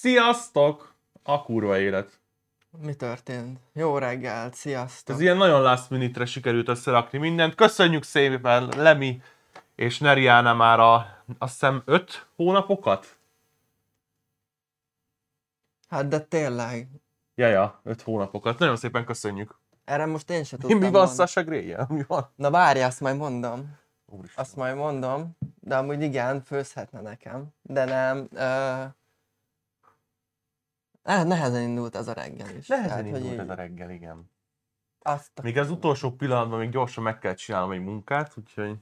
Sziasztok! A kurva élet. Mi történt? Jó reggelt, sziasztok! Ez ilyen nagyon last minute sikerült összerakni mindent. Köszönjük szépen Lemi és Neriana már a, azt hiszem, öt hónapokat? Hát de tényleg. Ja, ja, öt hónapokat. Nagyon szépen köszönjük. Erre most én sem tudtam Mi van Sasha grey Mi van? Na várj, azt majd mondom. Úristen. Azt majd mondom, de amúgy igen, főzhetne nekem. De nem, uh, nehezen indult ez a reggel is. Nehezen Tehát, indult így... ez a reggel, igen. Azt a... Még az utolsó pillanatban még gyorsan meg kell csinálnom egy munkát, úgyhogy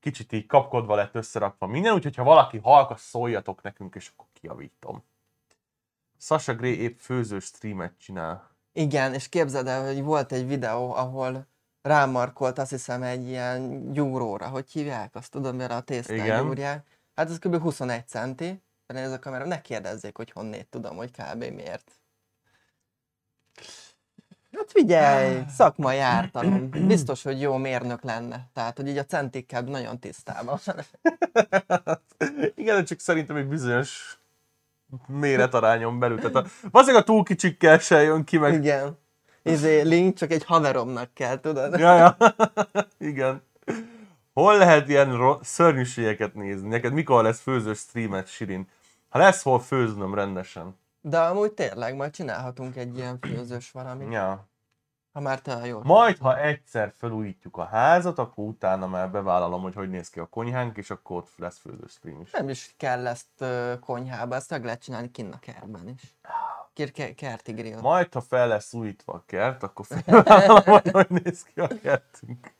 kicsit így kapkodva lett összerakva minden, úgyhogy ha valaki halka, szóljatok nekünk, és akkor kiavítom. Sasha Gray épp főző streamet csinál. Igen, és képzeld el, hogy volt egy videó, ahol rámarkolt azt hiszem egy ilyen gyúróra, hogy hívják, azt tudom, mert a tésztán gyúrják. Hát ez kb. 21 centi, ez a kamera, ne kérdezzék, hogy honnét tudom, hogy kb. miért. Hát figyelj, szakmai ártalom. Biztos, hogy jó mérnök lenne. Tehát, hogy így a centikkel nagyon tisztában. Igen, csak szerintem egy bizonyos méretarányon belül. Tehát a, valószínűleg a túl kicsikkel se jön ki meg. Igen. Izé, link csak egy haveromnak kell, tudod? Ja, ja. Igen. Hol lehet ilyen ro- szörnyűségeket nézni? Neked mikor lesz főzős streamet, Sirin? Ha lesz hol főznöm rendesen. De amúgy tényleg, majd csinálhatunk egy ilyen főzős valamit. Ja. Ha már te jó. Majd, ha egyszer felújítjuk a házat, akkor utána már bevállalom, hogy hogy néz ki a konyhánk, és akkor ott lesz főző stream is. Nem is kell ezt konyhába, ezt meg lehet csinálni kinn a kertben is. Kér, kerti grill. Majd, ha fel lesz újítva a kert, akkor felvállalom, hogy hogy néz ki a kertünk.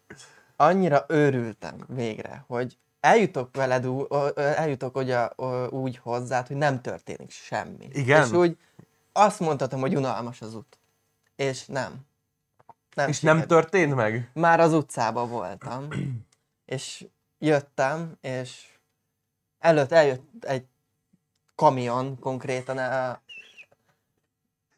Annyira őrültem végre, hogy eljutok veled, eljutok ugye, úgy hozzád, hogy nem történik semmi. Igen? És úgy azt mondhatom, hogy unalmas az út. És nem. nem és sikerült. nem történt meg? Már az utcában voltam. és jöttem, és előtt eljött egy kamion konkrétan a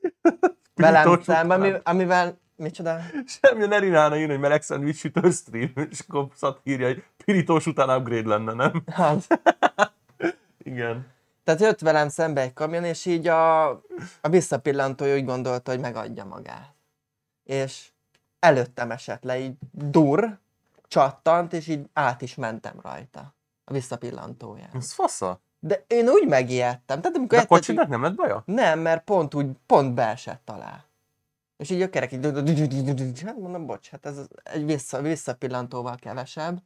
velem szemben, amivel Micsoda? Semmi, ne Rinána írni, hogy meleg szendvics sütő stream, és akkor szat írja, hogy pirítós után upgrade lenne, nem? Hát. Igen. Tehát jött velem szembe egy kamion, és így a, a visszapillantója úgy gondolta, hogy megadja magát. És előttem esett le, így dur, csattant, és így át is mentem rajta. A visszapillantója. Ez fasza? De én úgy megijedtem. Tehát, amikor De a kocsinak nem lett baja? Nem, mert pont úgy, pont beesett alá. És így a kerek így, hát mondom, bocs, hát ez egy vissza, visszapillantóval kevesebb.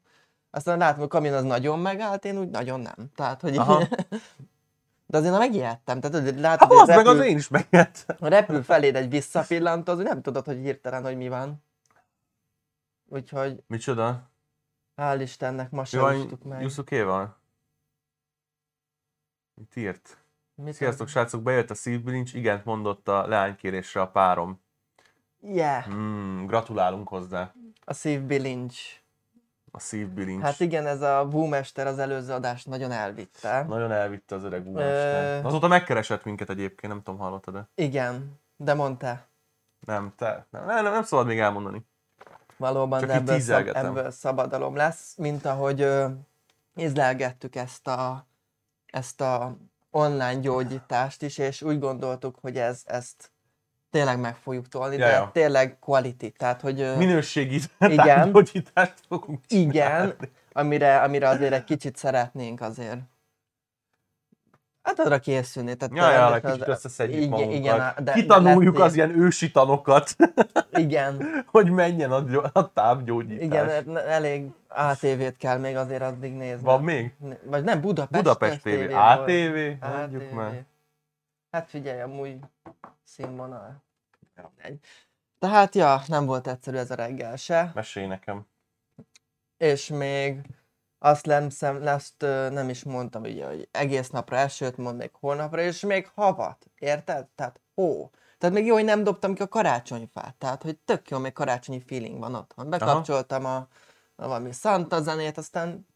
Aztán látom, hogy a kamion az nagyon megállt, én úgy nagyon nem. Tehát, hogy De azért megijedtem. Tehát, látod, hát, az repül, meg az én is megijedtem. Ha repül feléd egy visszapillantó, az nem tudod, hogy hirtelen, hogy mi van. Úgyhogy... Micsoda? Hál' Istennek, ma sem meg. Yusukéval? Mit írt? Mit Sziasztok, srácok, bejött a szívbilincs, igent mondott a leánykérésre a párom. Yeah. Mm, gratulálunk hozzá. A szívbilincs. A szívbilincs. Hát igen, ez a búmester az előző adást nagyon elvitte. Nagyon elvitte az öreg búmester. Ö... Azóta megkeresett minket egyébként, nem tudom, hallottad-e? Igen, de mondta. Nem, te. Nem, nem, nem szabad még elmondani. Valóban, Csak de ebből, szab, ebből szabadalom lesz, mint ahogy ö, ízlelgettük ezt a, ezt a online gyógyítást is, és úgy gondoltuk, hogy ez, ezt tényleg meg fogjuk tolni, ja, de ja. tényleg quality, tehát hogy... Minőségi igen, fogunk Igen, amire, amire azért egy kicsit szeretnénk azért. Hát arra készülni. Tehát ja, ja, kicsit összeszedjük igen, magunkat. Igen, de, Kitanuljuk de az ilyen ősi tanokat. Igen. hogy menjen a, a távgyógyítás. Igen, elég ATV-t kell még azért addig nézni. Van még? Vagy nem, Budapest, Budapest TV. ATV? ATV. Már. Hát figyelj, amúgy színvonal. Tehát, ja, nem volt egyszerű ez a reggel se. Mesélj nekem. És még azt nem, szem, azt nem is mondtam, ugye, hogy egész napra esőt mond még holnapra, és még havat, érted? Tehát hó. Tehát még jó, hogy nem dobtam ki a karácsonyfát, tehát hogy tök jó, még karácsonyi feeling van otthon. Bekapcsoltam a, a valami Santa zenét, aztán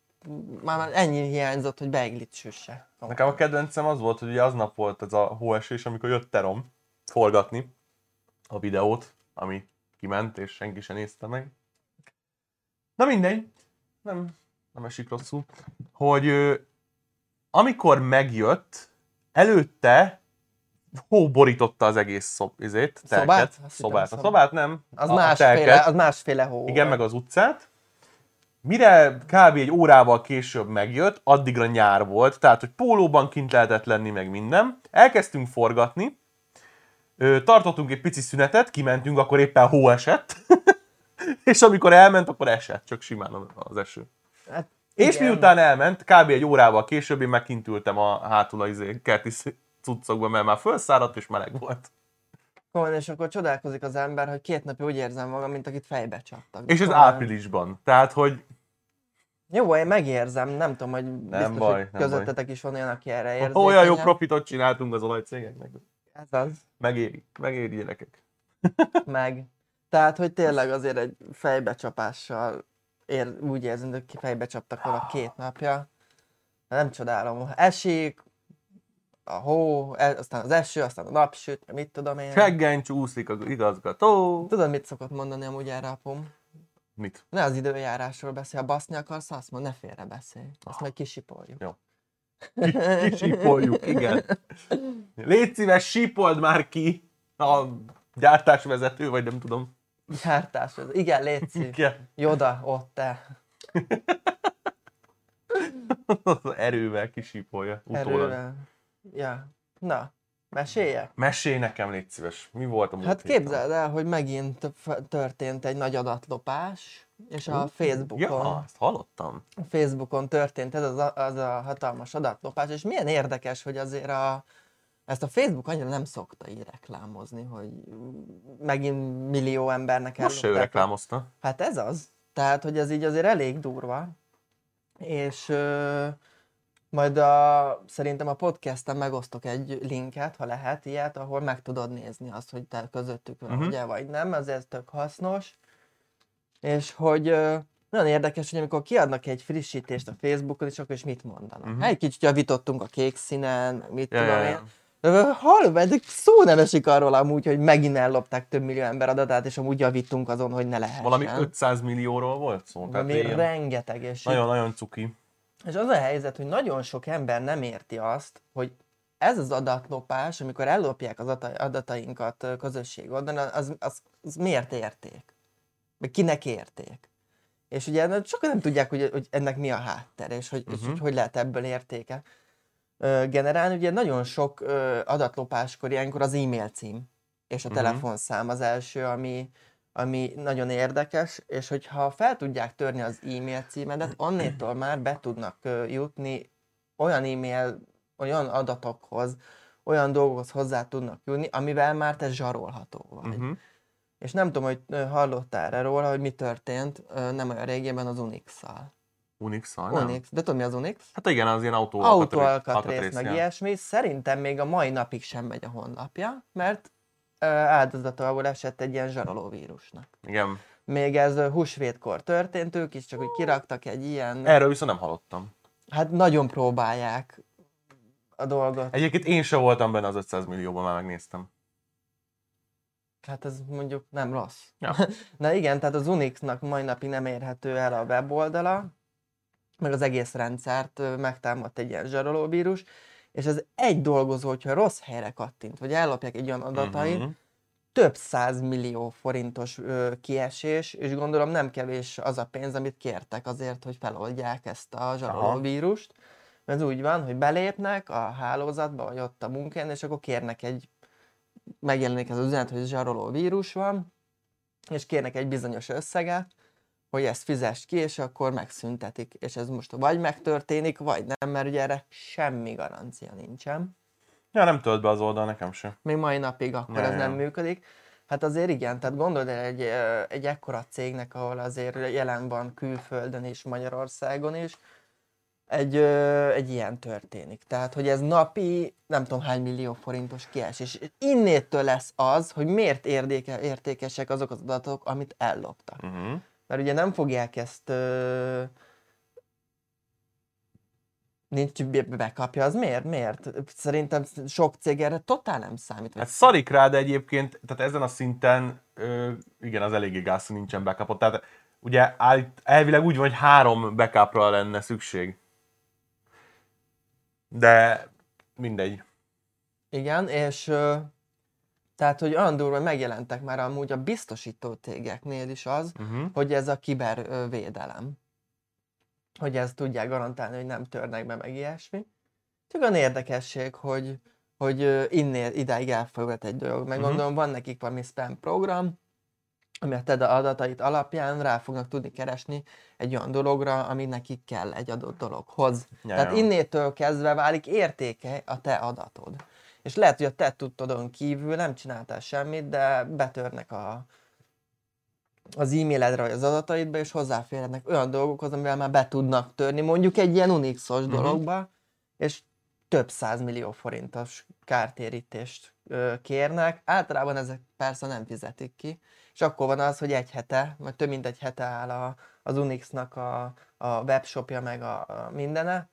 már ennyi hiányzott, hogy beiglit süsse. Nekem a kedvencem az volt, hogy ugye aznap volt ez a hóesés, amikor jött Terom forgatni, a videót, ami kiment, és senki sem nézte meg. Na mindegy, nem, nem esik rosszul. Hogy ö, amikor megjött, előtte hó borította az egész szob, izét, Szobát? telket. Azt hittem, Szobát. A szobát. szobát nem. Az, a, a másféle, telket. az másféle hó. Igen, meg az utcát. Mire kb. egy órával később megjött, addigra nyár volt, tehát hogy pólóban kint lehetett lenni, meg minden. Elkezdtünk forgatni, tartottunk egy pici szünetet, kimentünk, akkor éppen hó esett, és amikor elment, akkor esett, csak simán az eső. Hát, És igen. miután elment, kb. egy órával később én meg kint ültem a hátul a izé, kerti cuccokban, mert már felszáradt és meleg volt. Komolyan, és akkor csodálkozik az ember, hogy két napja úgy érzem magam, mint akit fejbe csaptak. És ez áprilisban. Tehát, hogy Jó, én megérzem, nem tudom, hogy biztos, baj, hogy nem közöttetek is van olyan, aki erre érzékenyebb. olyan jó profitot csináltunk az olajcégeknek. Ez az. Megéri, megéri gyerekek. meg. Tehát, hogy tényleg azért egy fejbecsapással ér, úgy érzem, hogy ki fejbe csaptak volna két napja. Nem csodálom. Esik, a hó, e- aztán az eső, aztán a napsüt, mit tudom én. Seggen csúszik az igazgató. Tudod, mit szokott mondani amúgy erre apum? Mit? Ne az időjárásról beszél, ha baszni akarsz, azt mond, ne félre beszélj. Ah. Azt majd kisipoljuk. Jó. Kisípoljuk, igen. Légy szíves, sípold már ki a gyártásvezető, vagy nem tudom. Gyártás. Igen, Léci. Igen. Joda, ott te. Erővel kisípolja utólag. Erővel. Ja. Na, mesélje. Mesélj nekem, légy szíves. Mi volt a múlt Hát héten? képzeld el, hogy megint történt egy nagy adatlopás, és a Facebookon, Ja, azt hallottam. a Facebookon történt ez az a, az a hatalmas adatlopás, és milyen érdekes, hogy azért a, ezt a Facebook annyira nem szokta így reklámozni, hogy megint millió embernek Most se ő reklámozta. Hát ez az. Tehát, hogy ez így azért elég durva. És ö, majd a, szerintem a podcasten megosztok egy linket, ha lehet ilyet, ahol meg tudod nézni azt, hogy te közöttük van, Mhm. ugye, vagy nem, azért tök hasznos. És hogy nagyon érdekes, hogy amikor kiadnak egy frissítést a Facebookon, és akkor is mit mondanak. Uh-huh. Egy kicsit javítottunk a kék színen, mit Ja, tudom én. Ö, Hallom, de szó nem esik arról amúgy, hogy megint ellopták több millió ember adatát, és amúgy javítunk azon, hogy ne lehessen. Valami 500 millióról volt szó. Tehát Valami ilyen rengeteg, és, nagyon-nagyon cuki. És az a helyzet, hogy nagyon sok ember nem érti azt, hogy ez az adatlopás, amikor ellopják az ata- adatainkat közösség oldalon, az, az, az miért érték? Meg kinek érték? És ugye sokan nem tudják, hogy, hogy ennek mi a háttere, és hogy, uh-huh. és Mhm. hogy, hogy lehet ebből értéke generálni. Ugye nagyon sok adatlopáskor ilyenkor az e-mail cím és a Mhm. telefonszám az első, ami, ami nagyon érdekes, és hogyha fel tudják törni az e-mail címedet, onnétól már be tudnak jutni olyan e-mail, olyan adatokhoz, olyan dolgokhoz hozzá tudnak jutni, amivel már te zsarolható vagy. Uh-huh. És nem tudom, hogy hallottál erre róla, hogy mi történt nem olyan régében az Unix-szal. unix nem? Unix, de tudod mi az Unix? Hát igen, az ilyen autó Autóalkatrész, meg ilyesmi. Szerintem még a mai napig sem megy a honlapja, mert ö, áldozatául esett egy ilyen zsaroló vírusnak. Igen. Még ez húsvétkor történt, ők is csak hogy kiraktak egy ilyen, Erről viszont nem hallottam. hát nagyon próbálják a dolgot. Egyébként én se voltam benne az 500 millióban, már megnéztem. Hát ez mondjuk nem rossz. Ja. Na igen, tehát az Unixnak mai napig nem érhető el a weboldala, meg az egész rendszert megtámadt egy ilyen zsarolóvírus, és ez egy dolgozó, hogyha rossz helyre kattint, vagy ellopják egy olyan adatait, Mhm. több száz millió forintos ö, kiesés, és gondolom nem kevés az a pénz, amit kértek azért, hogy feloldják ezt a zsarolóvírust. Mert ez úgy van, hogy belépnek a hálózatba, vagy ott a munkán, és akkor kérnek egy, megjelenik az üzenet, hogy zsaroló vírus van, és kérnek egy bizonyos összeget, hogy ezt fizest ki, és akkor megszüntetik. És ez most vagy megtörténik, vagy nem, mert ugye erre semmi garancia nincsen Ja, nem tölt be az oldal, nekem se. még mai napig akkor Ja, ez ja. nem működik. Hát azért igen, tehát gondold el egy, egy ekkora cégnek, ahol azért jelen van külföldön és Magyarországon is, egy, egy ilyen történik. Tehát, hogy ez napi, nem tudom hány millió forintos kiesés. És innétől lesz az, hogy miért érdéke, értékesek azok az adatok, amit elloptak. Uh-huh. Mert ugye nem fogják ezt... Ö, nincs be- bekapja, az miért? Miért? Szerintem sok cég erre totál nem számít. Hát szarik rá, de egyébként, tehát ezen a szinten, ö, igen, az eléggé gáz, nincsen backupot. Tehát ugye állít, elvileg úgy van, hogy három backupra lenne szükség. De mindegy. Igen, és ö, tehát, hogy olyan durva, megjelentek már amúgy a biztosító tégeknél is az, Uh-huh. hogy ez a kibervédelem. Hogy ezt tudják garantálni, hogy nem törnek be, meg ilyesmi. Csak olyan érdekesség, hogy, hogy innél idáig elfogadott egy dolog. Meg gondolom, van nekik valami spam program, ami a TED adatait alapján rá fognak tudni keresni egy olyan dologra, ami nekik kell egy adott dologhoz. Ja, Tehát ja. innétől kezdve válik értéke a te adatod. És lehet, hogy a te tudtodon kívül nem csináltál semmit, de betörnek a, az e-mailedre vagy az adataidba, és hozzáférhetnek olyan dolgokhoz, amivel már be tudnak törni, mondjuk egy ilyen unixos Mhm. dologba, és több millió forintos kártérítést ö, kérnek. Általában ezek persze nem fizetik ki, és akkor van az, hogy egy hete, vagy több mint egy hete áll a, az Unixnak a, a webshopja, meg a, a mindene,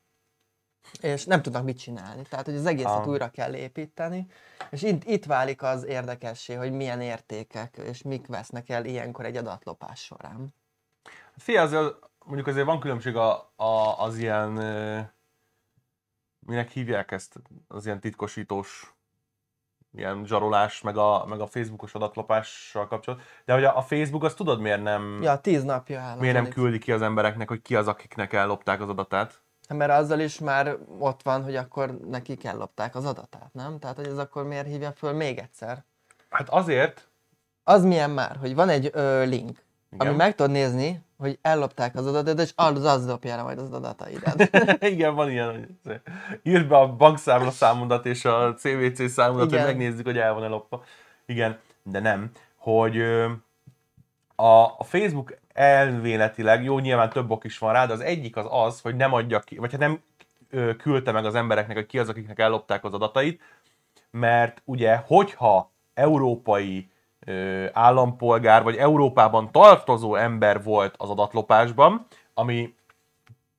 és nem tudnak mit csinálni. Tehát, hogy az egészet Ah. újra kell építeni, és itt, itt válik az érdekessé, hogy milyen értékek és mik vesznek el ilyenkor egy adatlopás során. Fia, azért, mondjuk azért van különbség a, a, az ilyen, minek hívják ezt, az ilyen titkosítós ilyen zsarolás, meg a, meg a Facebookos adatlopással kapcsolatban. De hogy a, a Facebook, azt tudod miért nem, Ja, tíz napja áll. miért nem küldi ki az embereknek, hogy ki az, akiknek ellopták az adatát? Mert azzal is már ott van, hogy akkor nekik ellopták az adatát, nem? Tehát, hogy ez akkor miért hívja föl még egyszer? Hát azért, Az milyen már, hogy van egy ö, link, igen, ami meg tudod nézni, hogy ellopták az adatodat, és az az dobja le majd az adataidat. igen, van ilyen, hogy írd be a bankszámla számodat és a CVC számodat, Igen. hogy megnézzük, hogy el van elopva. Igen, de nem. Hogy a, a Facebook elvéletileg, jó, nyilván több ok is van rá, de az egyik az az, hogy nem adja ki, vagy hát nem küldte meg az embereknek, hogy ki az, akiknek ellopták az adatait, mert ugye, hogyha európai állampolgár, vagy Európában tartozó ember volt az adatlopásban, ami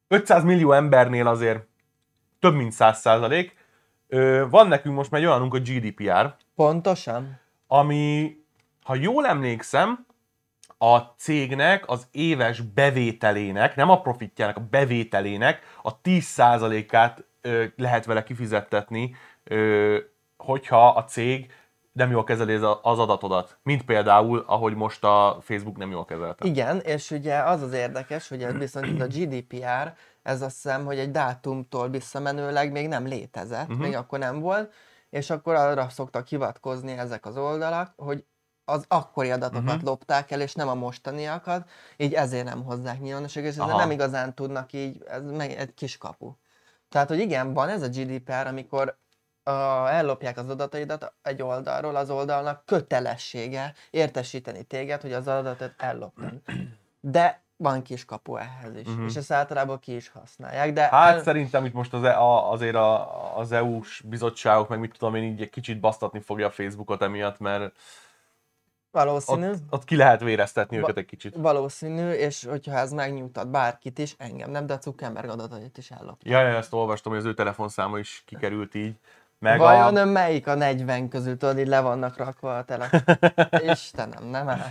500 millió embernél azért több mint 100 százalék, van nekünk most már olyanunk, a GDPR, Pontosan? ami, ha jól emlékszem, a cégnek az éves bevételének, nem a profitjának, a bevételének a 10%-át ö, lehet vele kifizettetni, hogyha a cég nem jól kezeli az- adatodat. Mint például, ahogy most a Facebook nem jól kezelte. Igen, és ugye az az érdekes, hogy ez viszont a GDPR, ez azt hiszem, hogy egy dátumtól visszamenőleg még nem létezett, uh-huh. még akkor nem volt, és akkor arra szoktak hivatkozni ezek az oldalak, hogy az akkori adatokat uh-huh. lopták el, és nem a mostaniakat, így ezért nem hozzák nyilvánosságra, és ezzel nem igazán tudnak így, ez meg egy kiskapu. Tehát, hogy igen, van ez a GDPR, amikor a, ellopják az adataidat egy oldalról, az oldalnak kötelessége értesíteni téged, hogy az adatot elloptad. De van kiskapu ehhez is, uh-huh. és ezt általában ki is használják. De Hát el- szerintem itt most az, e- a, azért a, az EU-s bizottságok, meg mit tudom én, így egy kicsit basztatni fogja a Facebookot emiatt, mert valószínű, ott, ott ki lehet véreztetni Va- őket egy kicsit. valószínű, és hogyha ez megnyugtat bárkit is, engem nem, de a Zuckerberg adatait is ellopták. Ja, ja, ezt olvastam, hogy az ő telefonszáma is kikerült így. Meg Vajon a... melyik a 40 közül, tudod, így le vannak rakva a telefon? Istenem, nem áll.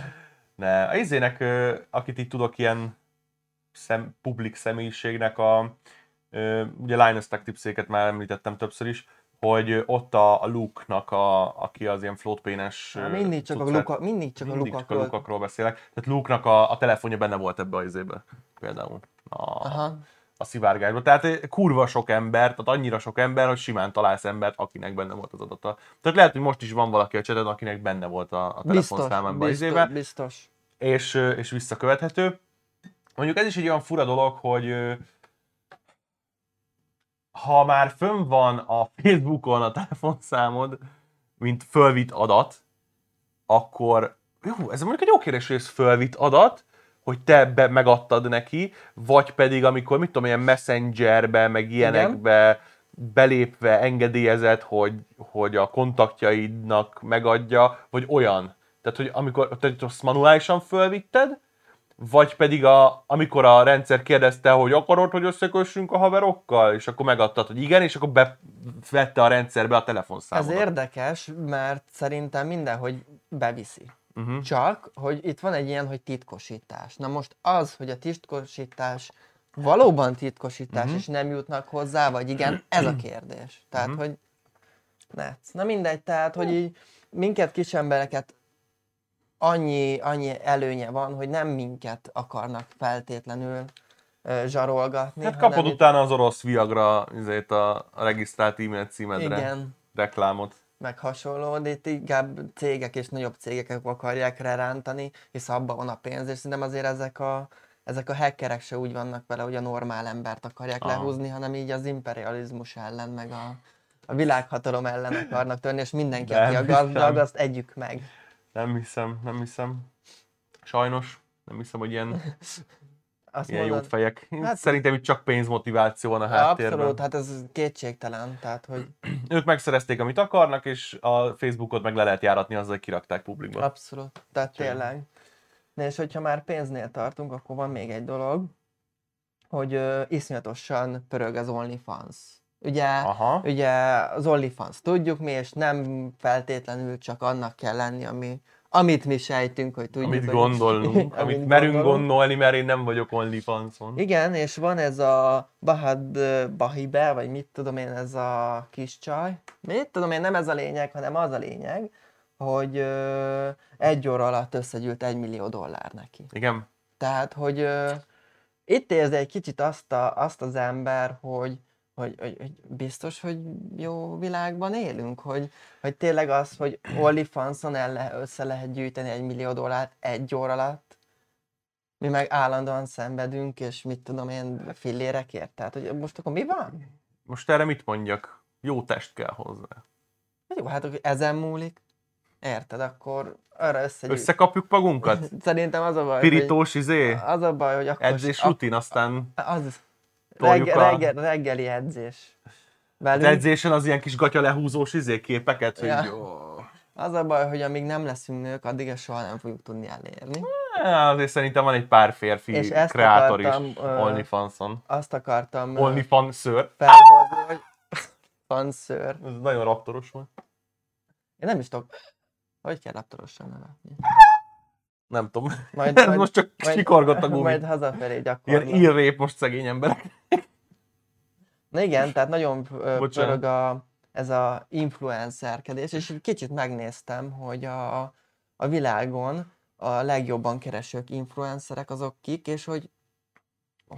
Ne, a izének, akit itt tudok ilyen szem, publik személyiségnek, a, ugye Linus Tech Tipséket már említettem többször is, hogy ott a, a Luke-nak, a, aki az ilyen floatpénes mindig csak a luka, mindig csak a mindig csak a lukakról. lukakról beszélek. Tehát Luke-nak a, a telefonja benne volt ebbe az izébe, például a, Aha. a szivárgásba. Tehát ö, kurva sok ember, tehát annyira sok ember, hogy simán találsz embert, akinek benne volt az adata. Tehát lehet, hogy most is van valaki a cseted, akinek benne volt a, a Biztos, telefonszámában biztos, izébe biztos. és, ö, és visszakövethető. Mondjuk ez is egy olyan fura dolog, hogy ö, ha már fönn van a Facebookon a telefonszámod, mint fölvitt adat, akkor jó, ez mondjuk egy jó kérdés, hogy ez fölvitt adat, hogy te be, megadtad neki, vagy pedig amikor, mit tudom, ilyen messengerbe, meg ilyenekbe belépve engedélyezett, hogy, hogy a kontaktjaidnak megadja, vagy olyan. Tehát, hogy amikor tehát azt manuálisan fölvitted, vagy pedig a, amikor a rendszer kérdezte, hogy akarod, hogy összekössünk a haverokkal, és akkor megadtad, hogy igen, és akkor bevette a rendszerbe a Ez telefonszámodat. érdekes, mert szerintem mindenhogy beviszi. Uh-huh. Csak, hogy itt van egy ilyen, hogy titkosítás. Na most az, hogy a titkosítás valóban titkosítás, Mhm. és nem jutnak hozzá, vagy igen, ez a kérdés. Tehát, hogy Netsz. Na mindegy, tehát, hogy így minket kis embereket annyi, annyi előnye van, hogy nem minket akarnak feltétlenül zsarolgatni. Hát kapod itt- utána az orosz Viagra izét a regisztrált e-mail címedre Igen, reklámot. meg hasonló, de itt inkább cégek és nagyobb cégek akarják rerántani, hisz abban van a pénz, és szerintem azért ezek a, ezek a hackerek se úgy vannak vele, hogy a normál embert akarják Aha. lehúzni, hanem így az imperializmus ellen, meg a, a világhatalom ellen akarnak törni, és mindenki, aki a gazdag, azt együk meg. Nem hiszem, nem hiszem. Sajnos. Nem hiszem, hogy ilyen, Azt ilyen mondod, fejek. Hát- Szerintem itt csak pénzmotiváció van a háttérben. abszolút, hát ez kétségtelen, tehát hogy Ők megszerezték, amit akarnak, és a Facebookot meg le lehet járatni azzal, hogy kirakták publikba. Abszolút, tehát Úgyhogy- tényleg. Na és hogyha már pénznél tartunk, akkor van még egy dolog, hogy ö, iszonyatosan pörög az OnlyFans. Ugye, Aha. ugye az OnlyFans tudjuk mi, és nem feltétlenül csak annak kell lenni, ami, amit mi sejtünk, hogy tudjuk. Amit gondolunk, amit merünk gondolunk. gondolni, mert én nem vagyok OnlyFans-on. Igen, és van ez a Bahad Bahibe, vagy mit tudom én, ez a kis csaj. Mit tudom én, nem ez a lényeg, hanem az a lényeg, hogy ö, egy óra alatt összegyűlt egy millió dollár neki. Igen. Tehát, hogy ö, itt érzi egy kicsit azt, a, azt az ember, hogy, hogy, hogy, hogy biztos, hogy jó világban élünk, hogy, hogy tényleg az, hogy OnlyFanson el le, össze lehet gyűjteni egy millió dollárt egy óra alatt, mi meg állandóan szenvedünk, és mit tudom én, fillérekért. Tehát, hogy most akkor mi van? Most erre mit mondjak? Jó test kell hozzá. Jó, hát ezen múlik. Érted? Akkor arra összegyűjt. Összekapjuk magunkat? Szerintem az a baj, Pirítós izé? hogy, az a baj, hogy akkor... Edzés rutin, aztán Az, Reggel, a- reggel, reggeli edzés. az Velünk. edzésen az ilyen kis gatya lehúzós izé képeket, hogy Ja. jó. Az a baj, hogy amíg nem leszünk nők, addig ezt soha nem fogjuk tudni elérni. Á, Azért szerintem van egy pár férfi És ezt kreátor is akartam, ö, OnlyFans-on. Azt akartam OnlyFans-ször. felhozni, hogy fanszőr. Ez nagyon raptoros volt. Én nem is tudok, hogy kell raptorosan nevetni. Nem tudom. Majd, Ez majd, most csak majd- sikorgott a gumi. Majd hazafelé Ilyen gyakorlom. írrép most szegény emberek. Na igen, tehát nagyon pörög a, ez a influencerkedés, és kicsit megnéztem, hogy a, a világon a legjobban keresők influencerek azok kik, és hogy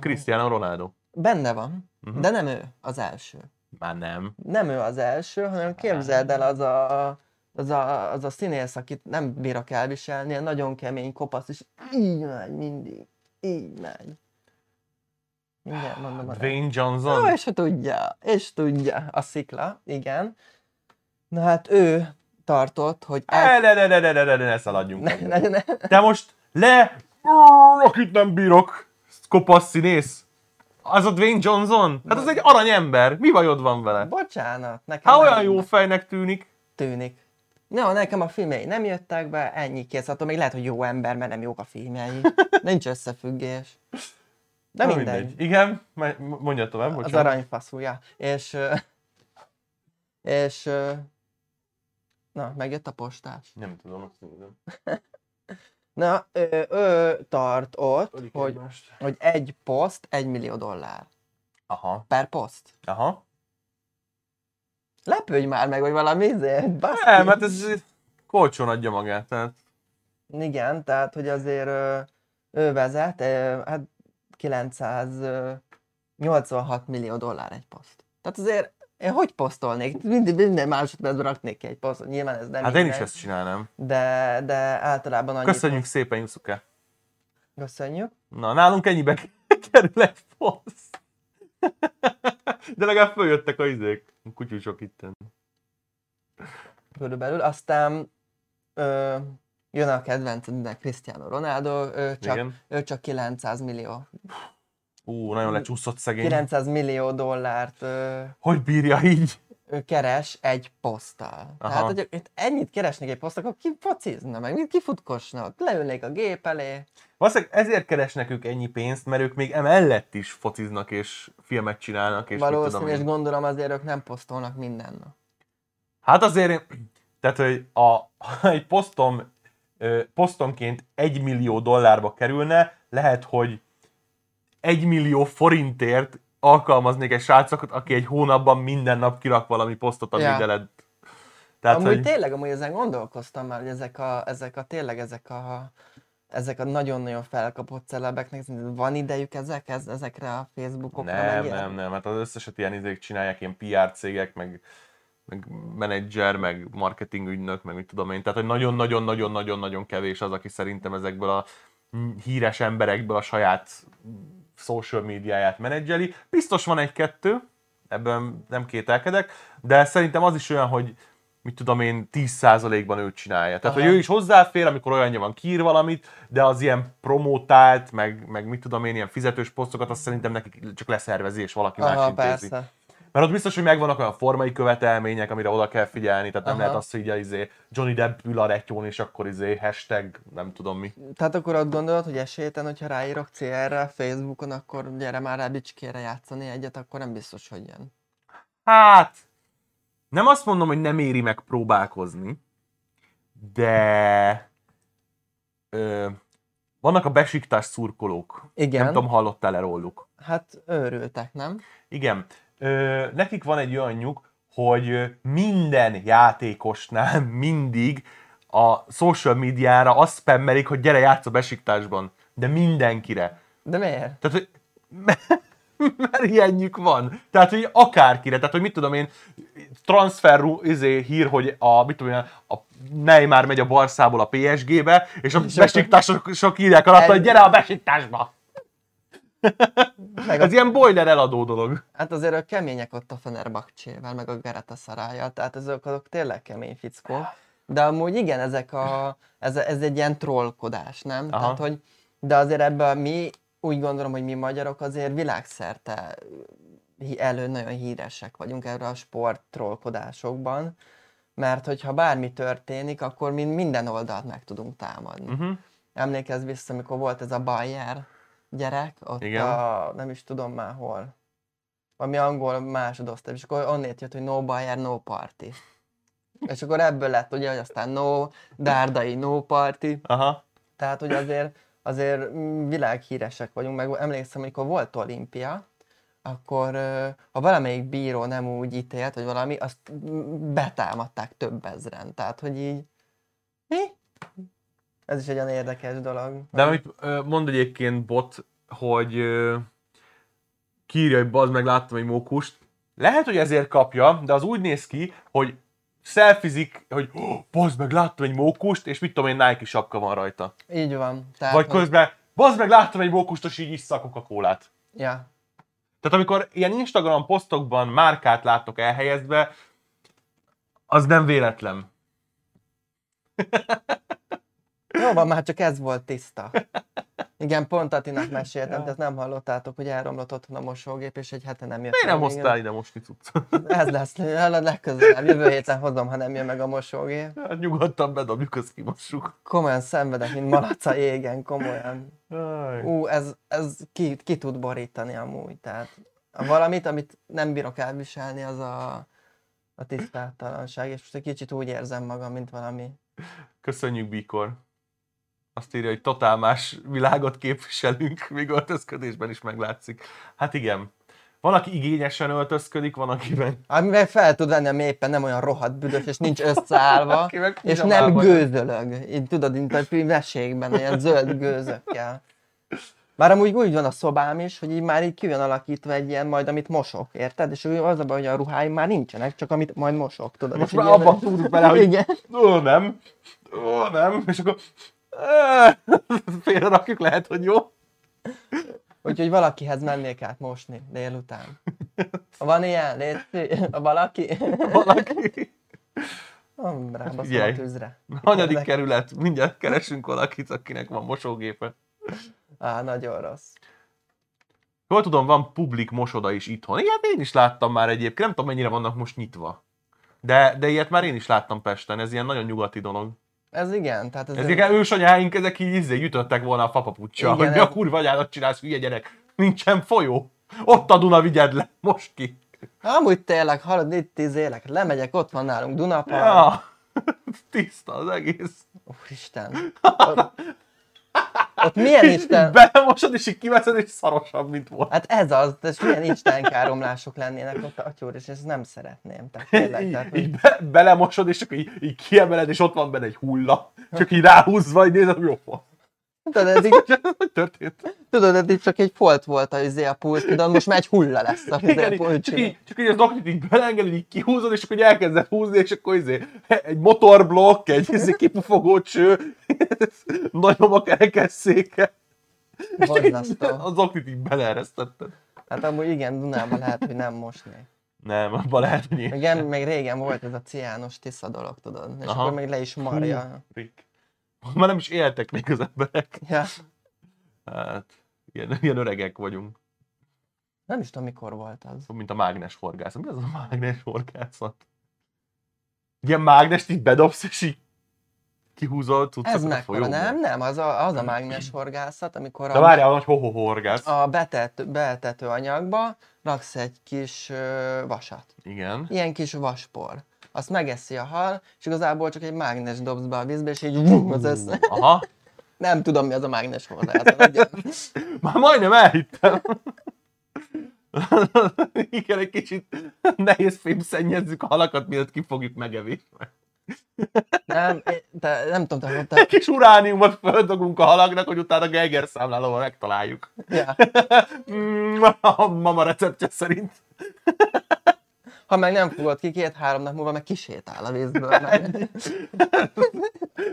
Cristiano Ronaldo. benne van, Mhm. de nem ő az első. Már nem. Nem ő az első, hanem képzeld el az a, az a, az a színész, akit nem bírok elviselni, nagyon kemény kopasz, és így megy mindig, így megy. Mindjárt mondom a Dwayne Johnson. és tudja, és tudja. A szikla, igen. Na hát ő tartott, hogy el... Ne, ne, ne, ne, ne, ne, ne, ne szaladjunk. Ne, ne, ne. Te most le, akit nem bírok, kopasz színész. Az a Dwayne Johnson? Hát az egy aranyember. Mi bajod van vele? Bocsánat, nekem Hát olyan jó fejnek tűnik. tűnik. No, nekem a filmjei nem jöttek be, ennyi kész. Attól még lehet, hogy jó ember, mert nem jók a filmjei. Nincs összefüggés. De Na, mindegy. Igen, me- mondja tovább, Az bocsánat. aranyfaszúja. És... És... Na, megjött a postás. Nem tudom, azt nézem. Na, ő, ő tart ott, hogy, hogy egy poszt, egy millió dollár. Aha, Per poszt. aha. Lepődj már meg, hogy valami izé, baszki. Nem, hát ez kolcson adja magát, tehát Igen, tehát, hogy azért ő vezet, hát 986 millió dollár egy poszt. Tehát azért én hogy posztolnék? Minden, minden másodpercben raknék ki egy posztot. Nyilván ez nem hát én is ezt csinálnám. De, de általában annyi Köszönjük szépen, Jusuke. poszt- Köszönjük. Na, nálunk ennyibe kerül egy poszt. De legalább följöttek a izék. Kutyusok itten. Körülbelül. Aztán ö, jön a kedvencednek Cristiano Ronaldo, ő csak, Igen. ő csak 900 millió, Ú, nagyon lecsúszott szegény. 900 millió dollárt ö, Hogy bírja így? Keres egy poszttal. Aha. Tehát, hogy itt ennyit keresnék egy poszttal, akkor ki focizna meg, mint kifutkosna, ott leülnék a gép elé. Valószínűleg ezért keresnek ők ennyi pénzt, mert ők még emellett is fociznak és filmet csinálnak, és mit tudom Valószínű, és gondolom azért ők nem posztolnak minden nap. Hát azért, tehát, hogy a, ha egy posztom, ö, posztonként egy millió dollárba kerülne, lehet, hogy egy millió forintért alkalmaznék egy srácot, aki egy hónapban minden nap kirak valami posztot a Ja. videlet. Tehát, amúgy hogy... tényleg, amúgy ezen gondolkoztam már, hogy ezek a, ezek a tényleg ezek a ezek a nagyon-nagyon felkapott celebeknek van idejük ezek, ezekre a Facebookokra? Nem, nem, nem, hát az összeset ilyen izék csinálják, ilyen PR cégek, meg, meg menedzser, meg marketing ügynök, meg mit tudom én. Tehát, hogy nagyon-nagyon-nagyon-nagyon-nagyon kevés az, aki szerintem ezekből a híres emberekből a saját social médiáját menedzseli. Biztos van egy-kettő, ebben nem kételkedek, de szerintem az is olyan, hogy mit tudom én, 10%-ban ő csinálja. Tehát, Aha. hogy ő is hozzáfér, amikor olyanja van, kír valamit, de az ilyen promotált, meg, meg mit tudom én, ilyen fizetős posztokat, azt szerintem nekik csak leszervezi, és valaki Aha, más intézi. Persze. Mert ott biztos, hogy megvannak olyan formai követelmények, amire oda kell figyelni, tehát nem Aha. lehet azt, hogy izé Johnny Depp ül a rettyón, és akkor izé hashtag, nem tudom mi. Tehát akkor ott gondolod, hogy esélyten, hogyha ráírok CR-re Facebookon, akkor gyere már rá Bicskére játszani egyet, akkor nem biztos, hogy jön. Hát, nem azt mondom, hogy nem éri meg próbálkozni, de ö, vannak a besiktás szurkolók. Igen. Nem tudom, hallottál-e róluk? Hát őrültek, nem? Igen. Ö, nekik van egy olyan nyug, hogy minden játékosnál mindig a social médiára azt spammelik, hogy gyere játsz a besiktásban. De mindenkire. De miért? Tehát, hogy mert ilyenjük van. Tehát, hogy akárkire, tehát, hogy mit tudom én, transfer izé, hír, hogy a, mit tudom én, a Neymar megy a Barszából a PSG-be, és a besiktások sok írják alatt, hogy gyere a besiktásba! Meg Ez a... ilyen boiler eladó dolog. Hát azért a kemények ott a Fenerbahcsével, meg a Gereta szarája, tehát ezek azok tényleg kemény fickók. De amúgy igen, ezek a, ez, ez egy ilyen trollkodás, nem? Aha. Tehát, hogy, de azért ebben mi úgy gondolom, hogy mi magyarok azért világszerte elő nagyon híresek vagyunk erre a sport trollkodásokban, mert hogyha bármi történik, akkor mi minden oldalt meg tudunk támadni. Uh-huh. Emlékezz vissza, amikor volt ez a Bayer gyerek, ott Igen. a, nem is tudom már hol, valami angol másodosztály, és akkor onnét jött, hogy no Bayer, no party. És akkor ebből lett ugye, hogy aztán no, dárdai, no party. Aha. Tehát, hogy azért azért világhíresek vagyunk, meg emlékszem, amikor volt olimpia, akkor ha valamelyik bíró nem úgy ítélt, hogy valami, azt betámadták több ezren. Tehát, hogy így, mi? Ez is egy olyan érdekes dolog. De amit mond egyébként bot, hogy kírja, hogy bazd meg láttam egy mókust, lehet, hogy ezért kapja, de az úgy néz ki, hogy szelfizik, hogy oh, bazd meg, láttam egy mókust, és mit tudom én, Nike sapka van rajta. Így van. Tehát Vagy közben, bazd meg, láttam egy mókust, és így iszza a coca Ja. Tehát amikor ilyen Instagram posztokban márkát látok elhelyezve, az nem véletlen. Van, már csak ez volt tiszta. Igen, pont Atinak meséltem, ja. tehát nem hallottátok, hogy elromlott otthon a mosógép, és egy hete nem jött. Miért nem hoztál ide mosni cucc? Ez lesz, legközelebb, jövő héten hozom, ha nem jön meg a mosógép. Hát nyugodtan bedobjuk, azt kimossuk. Komolyan szenvedek, mint malaca égen, komolyan. Ú, ez, ez ki, ki tud borítani amúgy, tehát valamit, amit nem bírok elviselni, az a, a tisztátalanság, és most egy kicsit úgy érzem magam, mint valami. Köszönjük, Bikor! Azt írja, hogy totál más világot képviselünk, még öltözködésben is meglátszik. Hát igen. Van, aki igényesen öltözködik, van, akiben... Amivel fel tud venni, ami éppen nem olyan rohadt büdös, és nincs összeállva, és nem gőzölög. Így tudod, mint a meségben, ilyen zöld gőzökkel. Már amúgy úgy van a szobám is, hogy így már így ki van alakítva egy ilyen majd, amit mosok, érted? És az a baj, hogy a ruháim már nincsenek, csak amit majd mosok, tudod? Most már abban tudsz bele, hogy igen. ó, nem, ó, nem, és akkor Félre rakjuk, lehet, hogy jó. Úgyhogy valakihez mennék át mosni délután. Van ilyen? Légy, valaki? Valaki. Rábaszom a tűzre. Hanyadik kerület? Mindjárt keresünk valakit, akinek van mosógépe. Á, nagyon rossz. Jól tudom, van publik mosoda is itthon. Ilyet én is láttam már egyébként, nem tudom mennyire vannak most nyitva. De, de ilyet már én is láttam Pesten, ez ilyen nagyon nyugati dolog. Ez igen. Tehát ez ezek egy... ősanyáink, ezek így izé, jutottak volna a fapapuccsal, hogy mi a kurva anyádat csinálsz, hülye gyerek. Nincsen folyó. Ott a Duna, vigyed le. Most ki. Amúgy tényleg, hallod, itt tíz élek, lemegyek, ott van nálunk Dunapar. Ja. Tiszta az egész. Úristen. Ott milyen Isten... Belemosod, és így kiveszed, és szarosabb, mint volt. Hát ez az, de milyen istenkáromlások lennének ott, atyúr, és ezt nem szeretném. Tehát tényleg, így, tehát, így be, belemosod, és akkor így, így kiemeled, és ott van benne egy hulla. Csak így ráhúzva, így nézed, jó. Tudod, eddig, Hogy történt? tudod, eddig csak egy folt volt a, izé a pult, tudod, most már egy hulla lesz a, izé, Igen, a így, pult. csak, így, csak így az oknit így belengeded, így kihúzod, és akkor így elkezded húzni, és akkor izé, egy motorblokk, egy izé kipufogó cső, nagyobb a kerekesszéke. És csak így Borzasztó. az oknit így beleeresztetted. Hát amúgy igen, Dunában lehet, hogy nem mosnék. Nem, abban lehet, hogy Igen, még régen volt ez a ciános tisza dolog, tudod, és Aha. akkor még le is marja. Rick. Már nem is éltek még az emberek. Ja. Hát, ilyen, ilyen öregek vagyunk. Nem is tudom, mikor volt az. Mint a mágnes horgászat. Mi az a mágnes horgászat? Ilyen mágnest így bedobsz, és így kihúzol cuccokat Ez a mekkora? folyóból. Nem, nem, az a, az a mágnes horgászat, amikor De a, várjál, hogy ho-ho horgász. a betető, betető anyagba raksz egy kis ö, vasat. Igen. Ilyen kis vaspor. Azt megeszi a hal, és igazából csak egy mágnes dobsz be a vízbe, és így vum, az össze. Aha. Nem tudom, mi az a mágnes nagyon. Már majdnem elhittem. Igen, egy kicsit nehéz fémszennyezzük a halakat, mielőtt ki fogjuk megevi. Nem, te, nem tudom, te, Egy te, kis urániumot földogunk a halaknak, hogy utána Geiger számlálóval megtaláljuk. ja. Mm, a mama receptje szerint. Ha meg nem fogod ki, két-három nap múlva meg kisétál a vízből. Meg.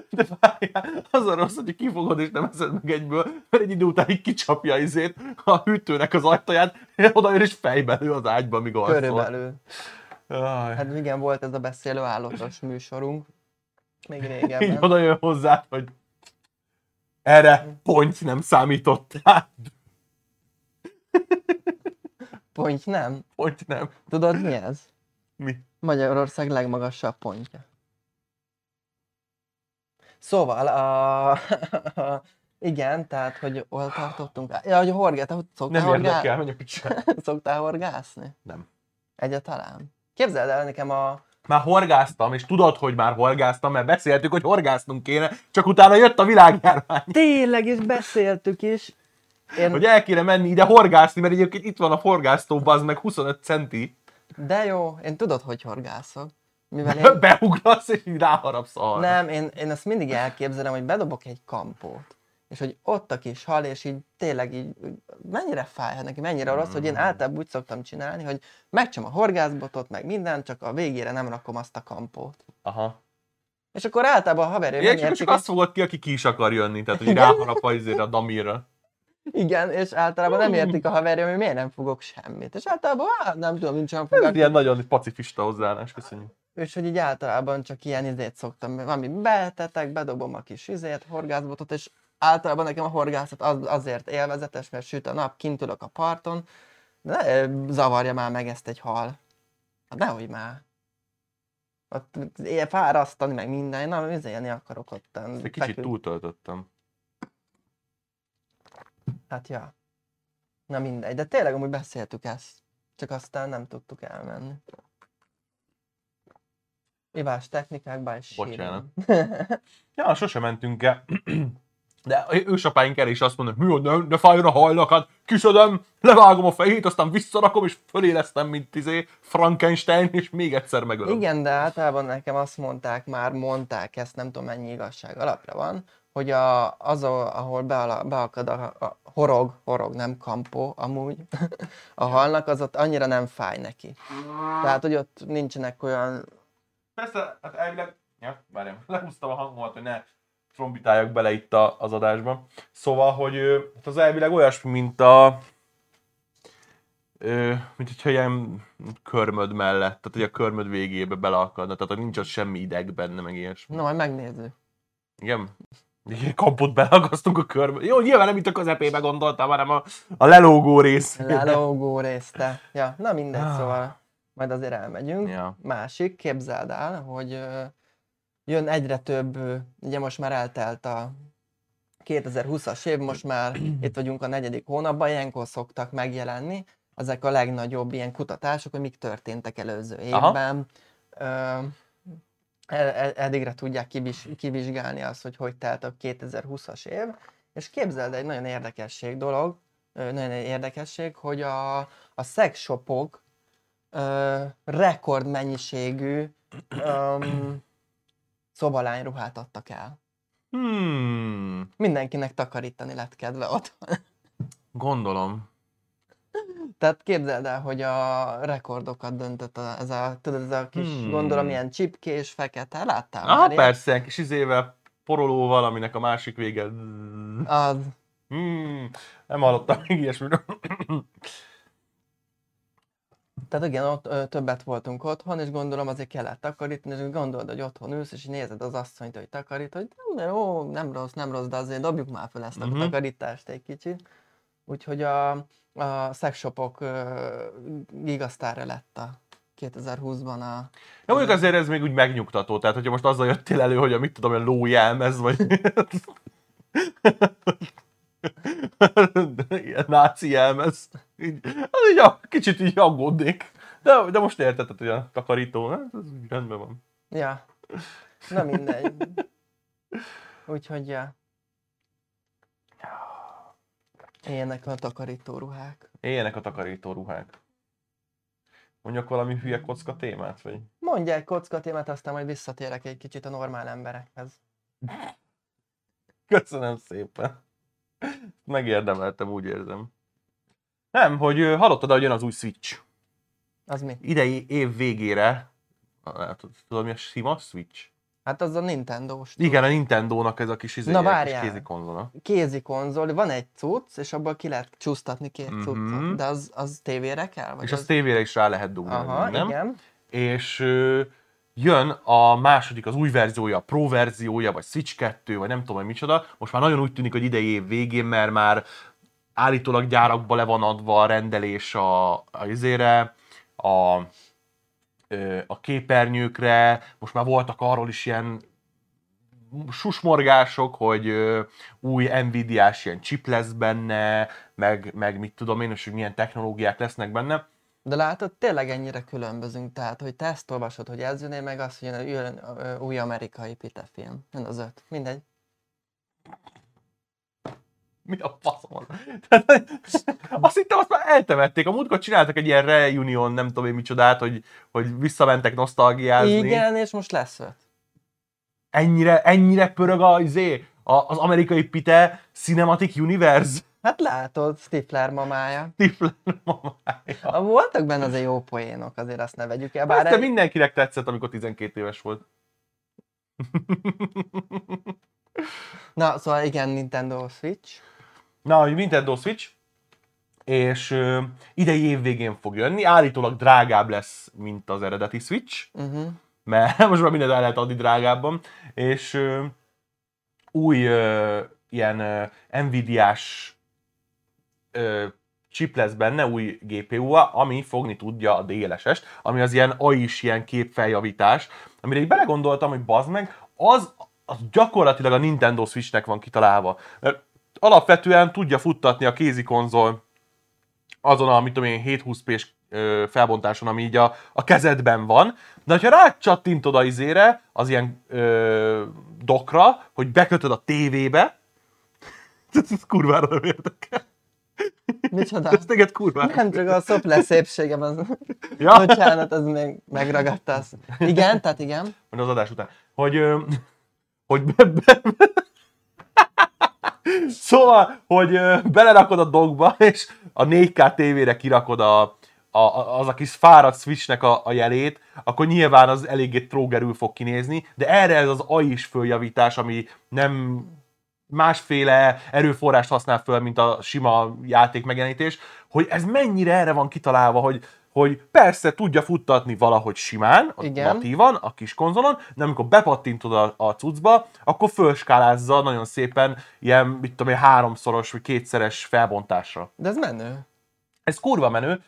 De várjál, az a rossz, hogy kifogod és nem eszed meg egyből, mert egy idő után így kicsapja izét a hűtőnek az ajtaját, oda jön és fejbe lő az ágyba, míg alszol. Körülbelül. Aj. Hát igen, volt ez a beszélő állatos műsorunk. Még Így régebben. oda jön hozzá, hogy erre pont nem számítottál. Ponty nem. Pont nem. Tudod mi ez? Mi? Magyarország legmagasabb pontja. Szóval, a... igen, tehát, hogy hol tartottunk? Ja, hogy horgá, te szoktál, Nem horgá... érdekel, menj a picsába. szoktál horgászni? Nem. Egyáltalán. Képzeld el nekem a... Már horgáztam, és tudod, hogy már horgáztam, mert beszéltük, hogy horgásznunk kéne, csak utána jött a világjárvány. Tényleg is beszéltük is. Én... Hogy el kéne menni ide horgászni, mert egyébként itt van a forgásztó, az meg 25 centi. De jó, én tudod, hogy horgászok. Mivel én... Beugrasz, és így ráharapsz arra. Nem, én, én ezt mindig elképzelem, hogy bedobok egy kampót, és hogy ott a kis hal, és így tényleg így mennyire fáj neki, mennyire rossz, hogy én Mm. általában úgy szoktam csinálni, hogy megcsom a horgászbotot, meg mindent, csak a végére nem rakom azt a kampót. Aha. És akkor általában a haverjaim Igen, csak, azt fogod ki, aki ki is akar jönni, tehát hogy ráharap a, izére, a damírra. Igen, és általában nem értik a haverjaim, hogy miért nem fogok semmit. És általában, hát nem tudom, nincs olyan Ez ilyen nagyon pacifista hozzáállás, köszönjük. És hogy így általában csak ilyen izét szoktam, valami betetek, bedobom a kis izét, horgászbotot, és általában nekem a horgászat az, azért élvezetes, mert süt a nap, kint ülök a parton, de ne ö, zavarja már meg ezt egy hal. Hát nehogy már. Ott él fárasztani, meg minden, na, izélni akarok ott. Egy kicsit túltöltöttem. Hát ja. Na mindegy, de tényleg amúgy beszéltük ezt. Csak aztán nem tudtuk elmenni. Ivás technikákban is Bocsánat. Ja, sose mentünk el. De ősapáink el is azt mondják, mi ne, ne fájjon a hajnak, hát kiszedem, levágom a fejét, aztán visszarakom, és fölélesztem, mint izé Frankenstein, és még egyszer megölöm. Igen, de általában nekem azt mondták, már mondták, ezt nem tudom mennyi igazság alapra van, hogy a, az, a, ahol beala, beakad a, a horog, horog, nem kampó amúgy, a halnak, az ott annyira nem fáj neki. Tehát, hogy ott nincsenek olyan, Persze, hát elvileg... Ja, várjam, lehúztam a hangomat, hogy ne trombitáljak bele itt a, az adásba. Szóval, hogy hát az elvileg olyasmi, mint a... Ö, mint hogyha ilyen körmöd mellett, tehát hogy a körmöd végébe beleakadna, tehát hogy nincs ott semmi ideg benne, meg ilyesmi. na majd megnézzük. Igen? Kampot belakasztunk a körbe. Jó, nyilván nem itt a közepébe gondoltam, hanem a, a lelógó rész. Lelógó részte. Ja, na mindegy, Ah. szóval majd azért elmegyünk. Ja. Másik, képzeld el, hogy jön egyre több, ugye most már eltelt a 2020-as év, most már itt vagyunk a negyedik hónapban, ilyenkor szoktak megjelenni ezek a legnagyobb ilyen kutatások, hogy mik történtek előző Aha. évben. Ö, e- eddigre tudják kivis, kivizsgálni azt, hogy hogy telt a 2020-as év, és képzeld egy nagyon érdekesség dolog, nagyon érdekesség, hogy a, a sex shopok ö, rekordmennyiségű öm, szobalányruhát adtak el. Hmm, Mindenkinek takarítani lett kedve otthon. gondolom. Tehát képzeld el, hogy a rekordokat döntött a, ez a, tudod, ez a kis, Hmm. gondolom, ilyen csipkés, fekete, láttál Aha, már persze, egy kis izével, porolóval, aminek a másik vége... Az, Hmm, nem hallottam még ilyesmiről. tehát igen, ott ö, többet voltunk otthon, és gondolom azért kellett takarítani, és gondolod, hogy otthon ülsz, és nézed az asszonyt, hogy takarít, hogy nem, jó, nem rossz, nem rossz, de azért dobjuk már fel ezt a Mhm. takarítást egy kicsit. Úgyhogy a, a szexshopok gigasztára lett a 2020-ban a... Ja, mondjuk azért ez még úgy megnyugtató, tehát hogyha most azzal jöttél elő, hogy a mit tudom, a lójelmez, vagy ilyen náci jelmez, így, az így a, kicsit így aggódnék. De, de most érted, hogy a takarító, hát ez úgy rendben van. Ja, na mindegy. Úgyhogy, ja. Ilyenek a takarító ruhák. Éljenek a takarító ruhák. Mondjak valami hülye kocka témát, vagy? Mondj egy kocka témát, aztán majd visszatérek egy kicsit a normál emberekhez. Köszönöm szépen. Megérdemeltem, úgy érzem. Nem, hogy hallottad, hogy jön az új Switch. Az mi? Idei év végére, tudod mi a sima Switch? Hát az a Nintendo-s. Igen, a Nintendo-nak ez a kis, izé, Na, kis várjál. kézi konzola. Kézi konzol, van egy cucc, és abból ki lehet csúsztatni két Mhm. cuccot. De az, az tévére kell? Vagy És az... azt tévére is rá lehet dugni, Aha, minden. igen. És ö, jön a második, az új verziója, a Pro verziója, vagy Switch 2, vagy nem tudom, hogy micsoda. Most már nagyon úgy tűnik, hogy idei év végén, mert már állítólag gyárakba le van adva a rendelés a, a izére, a, a képernyőkre, most már voltak arról is ilyen susmorgások, hogy új Nvidia-s ilyen chip lesz benne, meg, meg mit tudom én, és hogy milyen technológiák lesznek benne. De látod, tényleg ennyire különbözünk, tehát, hogy te ezt olvasod, hogy ez jön, én meg azt, hogy jön, új amerikai Pite film. Jön az öt. Mindegy. Mi a faszom van? Tehát, azt hittem, azt már eltemették. A múltkor csináltak egy ilyen reunion, nem tudom én micsodát, hogy, hogy visszamentek nosztalgiázni. Igen, és most lesz öt. Ennyire, ennyire pörög a, izé, a, az amerikai Pite Cinematic Universe. Hát látod, Stifler mamája. Stifler mamája. Ah, Voltak benne azért jó poénok, azért azt ne vegyük el. Bár Persze egy... mindenkinek tetszett, amikor 12 éves volt. Na, szóval igen, Nintendo Switch. Na, hogy Nintendo Switch, és ö, idei év végén fog jönni. Állítólag drágább lesz, mint az eredeti Switch. Uh-huh. mert most már mindent el lehet adni drágábban, és ö, új ö, ilyen ö, Nvidia-s ö, chip lesz benne, új GPU-a, ami fogni tudja a DLSS-t, ami az ilyen AI-s ilyen képfeljavítás, amire így belegondoltam, hogy bazd meg, az, az gyakorlatilag a Nintendo Switchnek van kitalálva. Mert alapvetően tudja futtatni a kézi konzol azon a, mit tudom én, 720p-s ö, felbontáson, ami így a, a kezedben van, de ha rácsattintod a izére, az ilyen ö, dokra, hogy bekötöd a tévébe, ez kurvára nem érdekel. Micsoda? Ez téged kurvára. Nem csak a szople szépségem, az... Ja, Bocsánat, az még megragadta azt. Igen, tehát igen. majd az adás után. Hogy, hogy be, be, Szóval, hogy belerakod a dogba, és a 4K tévére kirakod a, a, az a kis fáradt switchnek a, a jelét, akkor nyilván az eléggé trógerül fog kinézni, de erre ez az AI is följavítás, ami nem másféle erőforrást használ föl, mint a sima játék megjelenítés, hogy ez mennyire erre van kitalálva, hogy, hogy persze tudja futtatni valahogy simán, a Igen. natívan, a kis konzolon, de amikor bepattintod a, a cuccba, akkor fölskálázza nagyon szépen ilyen, mit tudom én, háromszoros vagy kétszeres felbontásra. De ez menő. Ez kurva menő.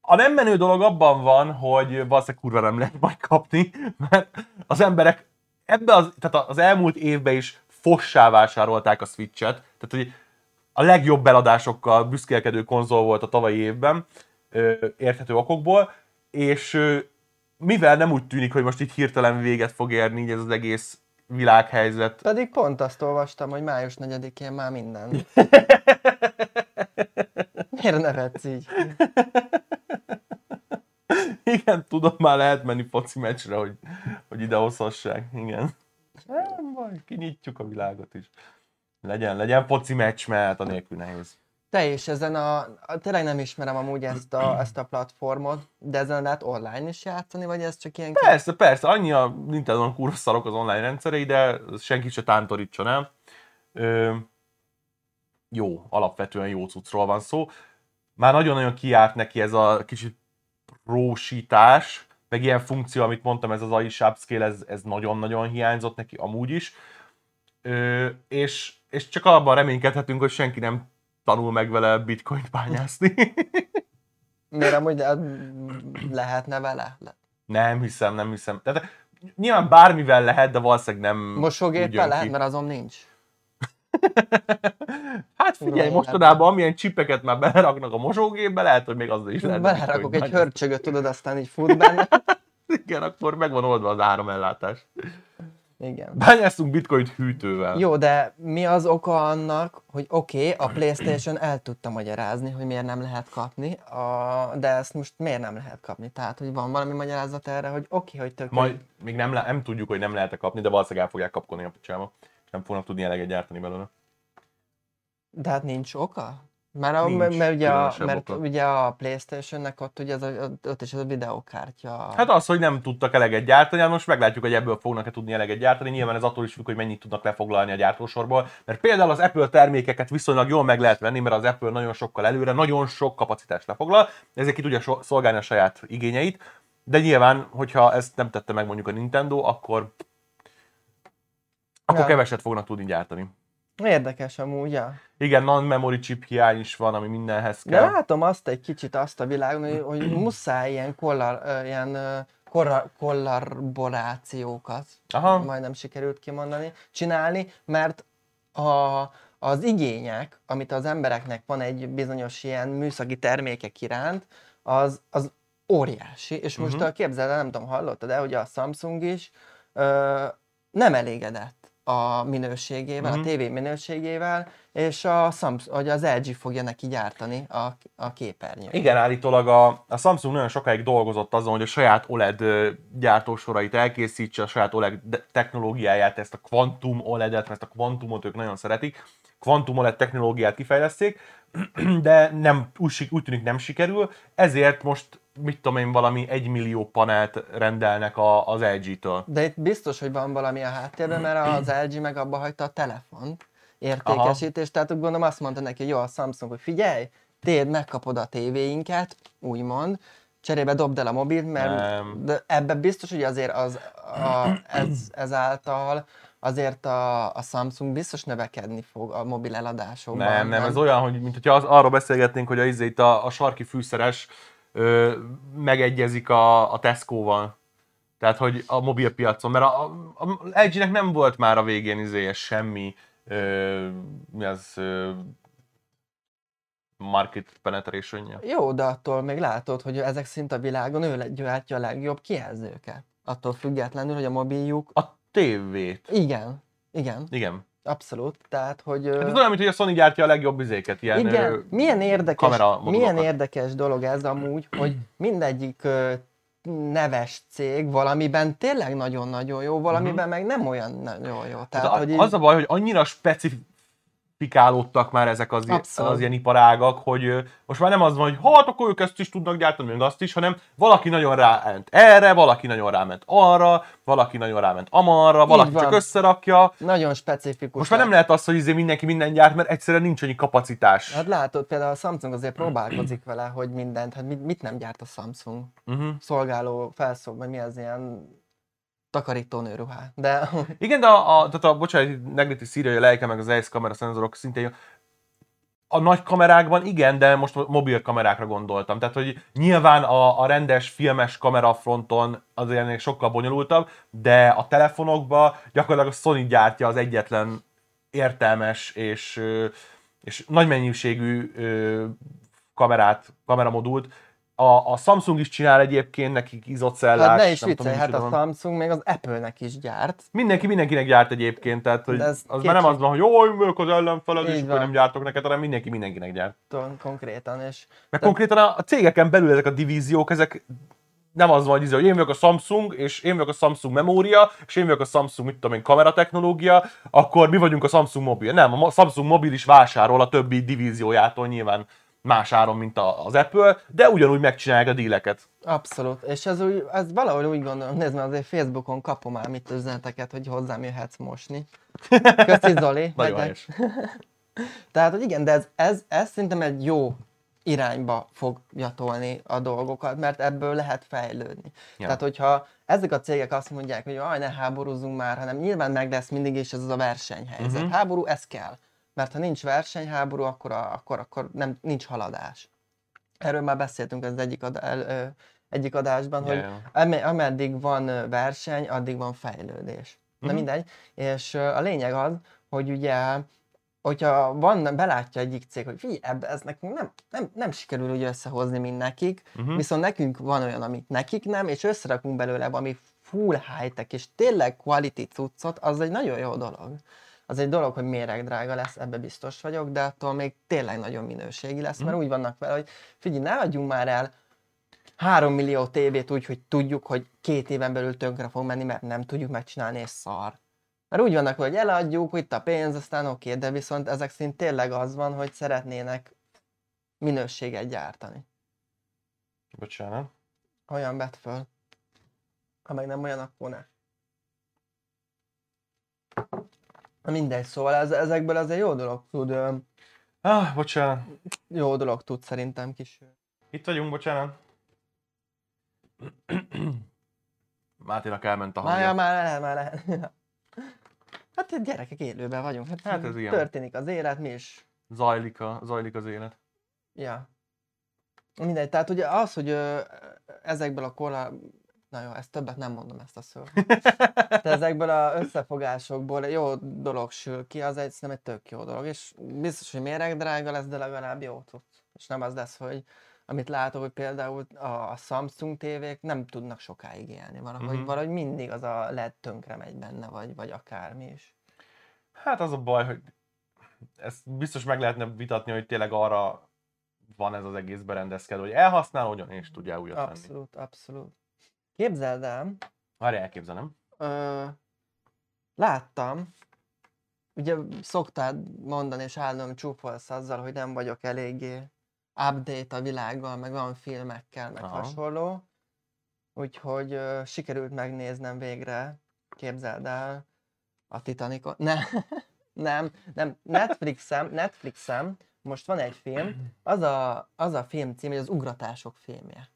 A nem menő dolog abban van, hogy valószínűleg kurva nem lehet majd kapni, mert az emberek ebbe az, tehát az elmúlt évben is fossá vásárolták a Switch-et, tehát hogy a legjobb eladásokkal büszkélkedő konzol volt a tavalyi évben, érthető okokból, és mivel nem úgy tűnik, hogy most itt hirtelen véget fog érni így ez az egész világhelyzet. Pedig pont azt olvastam, hogy május 4-én már minden. Miért nevetsz így? Igen, tudom, már lehet menni foci meccsre, hogy, hogy ide hozhassák. Igen. Nem baj, kinyitjuk a világot is. Legyen, legyen foci meccs, mert a nélkül nehéz. Te is ezen a, tényleg nem ismerem amúgy ezt a, ezt a platformot, de ezen lehet online is játszani, vagy ez csak ilyen... Persze, persze, annyi a Nintendo kurva az online rendszerei, de senki se tántorítson el. Ö, jó, alapvetően jó cuccról van szó. Már nagyon-nagyon kiárt neki ez a kicsit rósítás, meg ilyen funkció, amit mondtam, ez az AI Upscale, ez, ez nagyon-nagyon hiányzott neki amúgy is. Ö, és, és csak abban reménykedhetünk, hogy senki nem tanul meg vele bitcoint bányászni. Miért amúgy le- lehetne vele? Le- nem hiszem, nem hiszem. Tehát nyilván bármivel lehet, de valószínűleg nem Mosógéppel lehet, ki. mert azon nincs. Hát figyelj, Ura, mostanában amilyen csipeket már beleraknak a mosógépbe, lehet, hogy még azzal is lehet. Belerakok egy hörcsögöt, tudod, aztán így fut benne. Igen, akkor meg van oldva az áramellátás. Igen. Bányászunk bitcoint hűtővel. Jó, de mi az oka annak, hogy oké, okay, a Playstation el tudta magyarázni, hogy miért nem lehet kapni, a, de ezt most miért nem lehet kapni? Tehát, hogy van valami magyarázat erre, hogy oké, okay, hogy tök Majd még nem, le- nem tudjuk, hogy nem lehet kapni, de valószínűleg el fogják kapkodni a picsába. Nem fognak tudni eleget gyártani belőle. De hát nincs oka? Mert, a, Nincs mert, ugye, a, mert ugye a Playstation-nek ott, ugye ez a, ott is ez a videokártya. Hát az, hogy nem tudtak eleget gyártani, hát most meglátjuk, hogy ebből fognak-e tudni eleget gyártani. Nyilván ez attól is függ, hogy mennyit tudnak lefoglalni a gyártósorból. Mert például az Apple termékeket viszonylag jól meg lehet venni, mert az Apple nagyon sokkal előre, nagyon sok kapacitást lefoglal, ezért ki tudja szolgálni a saját igényeit. De nyilván, hogyha ezt nem tette meg mondjuk a Nintendo, akkor, akkor Ja. keveset fognak tudni gyártani. Érdekes amúgy, ja. Igen, non-memory chip hiány is van, ami mindenhez De kell. látom azt egy kicsit azt a világon, hogy, hogy muszáj ilyen, kollar, ilyen korra, kollaborációkat, Aha. majdnem sikerült kimondani, csinálni, mert a, az igények, amit az embereknek van egy bizonyos ilyen műszaki termékek iránt, az, az óriási. És most Mhm. uh-huh. képzeld el, nem tudom, hallottad de hogy a Samsung is ö, nem elégedett a minőségével, Mhm. a tévé minőségével, és a Samsung, vagy az LG fogja neki gyártani a, a képernyőt. Igen, állítólag a, a Samsung nagyon sokáig dolgozott azon, hogy a saját OLED gyártósorait elkészítse, a saját OLED technológiáját, ezt a Quantum OLED-et, mert ezt a Quantumot ők nagyon szeretik, Quantum OLED technológiát kifejleszték, de nem, úgy, úgy tűnik nem sikerül, ezért most mit tudom én, valami egy millió panelt rendelnek a, az LG-től. De itt biztos, hogy van valami a háttérben, mert az LG meg abba hagyta a telefont értékesítést, tehát úgy gondolom azt mondta neki, jó, a Samsung, hogy figyelj, téd megkapod a tévéinket, úgymond, cserébe dobd el a mobilt, mert Nem. de ebben biztos, hogy azért az, a, ez, ezáltal azért a, a Samsung biztos növekedni fog a mobil eladásokban. Nem, nem, ez olyan, hogy mint hogyha az, arról beszélgetnénk, hogy a, izé itt a, a sarki fűszeres ö, megegyezik a, a Tesco-val. Tehát, hogy a mobilpiacon, mert a, a, a LG-nek nem volt már a végén izéje semmi, ö, mi az, ö, market penetration -ja. Jó, de attól még látod, hogy ezek szint a világon ő gyártja a legjobb kijelzőket. Attól függetlenül, hogy a mobiljuk... A tévét. Igen, igen, Igen. Abszolút. Tehát, hogy... Hát ez olyan, mint hogy a Sony gyártja a legjobb izéket, ilyen igen, milyen érdekes, milyen érdekes dolog ez amúgy, hogy mindegyik ö, neves cég valamiben tényleg nagyon-nagyon jó, valamiben meg nem olyan nagyon jó. Tehát, Tehát hogy így, az a baj, hogy annyira specifikálódtak már ezek az, Abszolút. az ilyen iparágak, hogy most már nem az van, hogy hát akkor ők ezt is tudnak gyártani, meg azt is, hanem valaki nagyon ráment erre, valaki nagyon ráment arra, valaki nagyon ráment amarra, valaki csak összerakja. nagyon specifikus. Most már nem lehet az, hogy izé mindenki minden gyárt, mert egyszerűen nincs annyi kapacitás. Hát látod, például a Samsung azért próbálkozik vele, hogy mindent, hát mit, mit nem gyárt a Samsung? Uh-huh. Szolgáló, felszól, vagy mi az ilyen takarítónő ruhát. De Igen, de a, a, tehát a bocsánat, Negriti szírja, a meg az EIS kamera szenzorok szintén jó. A nagy kamerákban igen, de most mobil kamerákra gondoltam. Tehát, hogy nyilván a, a rendes filmes kamerafronton az ennél sokkal bonyolultabb, de a telefonokban gyakorlatilag a Sony gyártja az egyetlen értelmes és, és nagy mennyiségű kamerát, kameramodult, A, a Samsung is csinál egyébként, nekik izocellás. Hát ne is tudom, viccelj, hát a micsoda van. Samsung még az Apple-nek is gyárt. Mindenki mindenkinek gyárt egyébként, tehát hogy ez az már nem az van, hogy jó, vagyok az ellenfeled, és akkor nem gyártok neked, hanem mindenki mindenkinek gyárt. Tudom, konkrétan, és Meg konkrétan a, a cégeken belül ezek a divíziók, ezek nem az van, hogy, izé, hogy én vagyok a Samsung, és én vagyok a Samsung memória, és én vagyok a Samsung, mit tudom én, kameratechnológia, akkor mi vagyunk a Samsung mobil. Nem, a Samsung mobil is vásárol a többi divíziójától nyilván más áron, mint az Apple, de ugyanúgy megcsinálják a díleket. abszolút. És ez, úgy, ez valahogy úgy gondolom, nézd meg azért Facebookon kapom már mit üzeneteket, hogy hozzám jöhetsz mosni. Köszi Zoli. Nagyon. Tehát, hogy igen, de ez, ez, ez szerintem egy jó irányba fogja tolni a dolgokat, mert ebből lehet fejlődni. Ja. Tehát, hogyha ezek a cégek azt mondják, hogy aj, ne háborúzzunk már, hanem nyilván meg lesz mindig is ez az a versenyhelyzet. Uh-huh. Háború, ez kell. Mert ha nincs versenyháború, akkor, a, akkor, akkor nem, nincs haladás. Erről már beszéltünk az egyik, ad, el, egyik adásban, hogy ameddig van verseny, addig van fejlődés. Na Mhm. mindegy. És a lényeg az, hogy ugye hogyha van, belátja egyik cég, hogy figyelj, ebbe ez nekünk nem, nem, nem sikerül úgy összehozni, mint nekik, uh-huh. viszont nekünk van olyan, amit nekik nem, és összerakunk belőle valami full high-tech, és tényleg quality cuccot, az egy nagyon jó dolog. Az egy dolog, hogy méregdrága lesz, ebbe biztos vagyok, de attól még tényleg nagyon minőségi lesz, mert úgy vannak vele, hogy figyelj, ne adjunk már el 3 millió tévét úgy, hogy tudjuk, hogy két éven belül tönkre fog menni, mert nem tudjuk megcsinálni, és szar. Mert úgy vannak, hogy eladjuk, itt a pénz, aztán oké, de viszont ezek szerint tényleg az van, hogy szeretnének minőséget gyártani. Bocsánat. Olyan vett föl. Ha meg nem olyan, akkor ne. Na mindegy, szóval ez, ezekből azért jó dolog tud, Ah, bocsánat. jó dolog tud szerintem kis. Itt vagyunk, bocsánat. Máténak elment a Már, hangja. már lehet, már lehet. Hát gyerekek élőben vagyunk. Hát, Hát ez ilyen. Történik az élet, mi is. Zajlik, a, zajlik az élet. Ja. Mindegy, tehát ugye az, hogy ö, ezekből a korra... Na jó, ezt többet nem mondom ezt a szót. De ezekből a összefogásokból jó dolog sül ki, az egy, nem egy tök jó dolog, és biztos, hogy méregdrága lesz, de legalább jó tud. És nem az lesz, hogy amit látok, hogy például a Samsung tévék nem tudnak sokáig élni. Valahogy, uh-huh. valahogy mindig az a LED tönkre megy benne, vagy, vagy akármi is. Hát az a baj, hogy ezt biztos meg lehetne vitatni, hogy tényleg arra van ez az egész berendezkedő, hogy elhasználódjon és tudjál újat venni. Abszolút, abszolút. Képzeld el, Várj, elképzelem. Ö, láttam, ugye szoktád mondani, és állandóan csúfolsz azzal, hogy nem vagyok eléggé update a világgal, meg van filmekkel, meg Aha. hasonló. Úgyhogy ö, sikerült megnéznem végre, képzeld el, a Titanicot. Ne, nem, nem, Netflixem, Netflixem, most van egy film, az a, az a film cím, hogy az Ugratások filmje.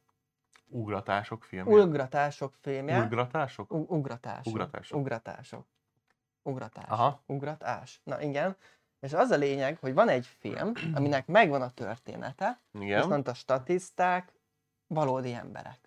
Ugratások filmje. Ugratások filmje. Ugratások? U- ugratások. Ugratások. Ugratások. Ugratás. Aha. Ugratás. Na igen. És az a lényeg, hogy van egy film, aminek megvan a története, Igen. viszont a statiszták valódi emberek.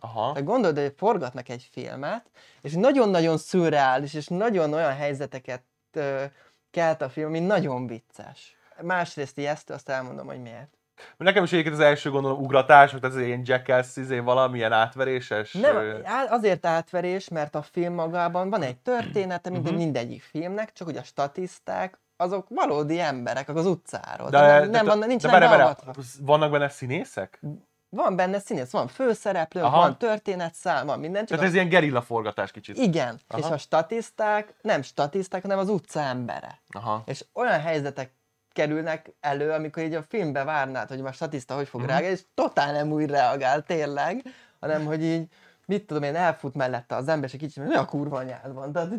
Aha. Tehát gondold, hogy forgatnak egy filmet, és nagyon-nagyon szürreális, és nagyon olyan helyzeteket ö, kelt a film, ami nagyon vicces. Másrészt ijesztő, azt elmondom, hogy miért. Nekem is egyébként az első gondolom ugratás, hogy ez ilyen jackass, izé, valamilyen átveréses. Nem, azért átverés, mert a film magában van egy története, mint uh-huh. mindegyik filmnek, csak hogy a statiszták, azok valódi emberek az utcáról. de, Tehát nem, de, nem van, de, várj, várj, beavatva. vannak benne színészek? Van benne színész, van főszereplő, Aha. van történetszám, van minden, csak Tehát a... ez ilyen gerilla forgatás kicsit. Igen, Aha. és a statiszták nem statiszták, hanem az utca embere. Aha. És olyan helyzetek kerülnek elő, amikor így a filmbe várnád, hogy a statiszta hogy fog Mhm. reagálni, és totál nem úgy reagál tényleg, hanem hogy így, mit tudom én, elfut mellette az ember, és egy kicsit, mi a kurva anyád van, tehát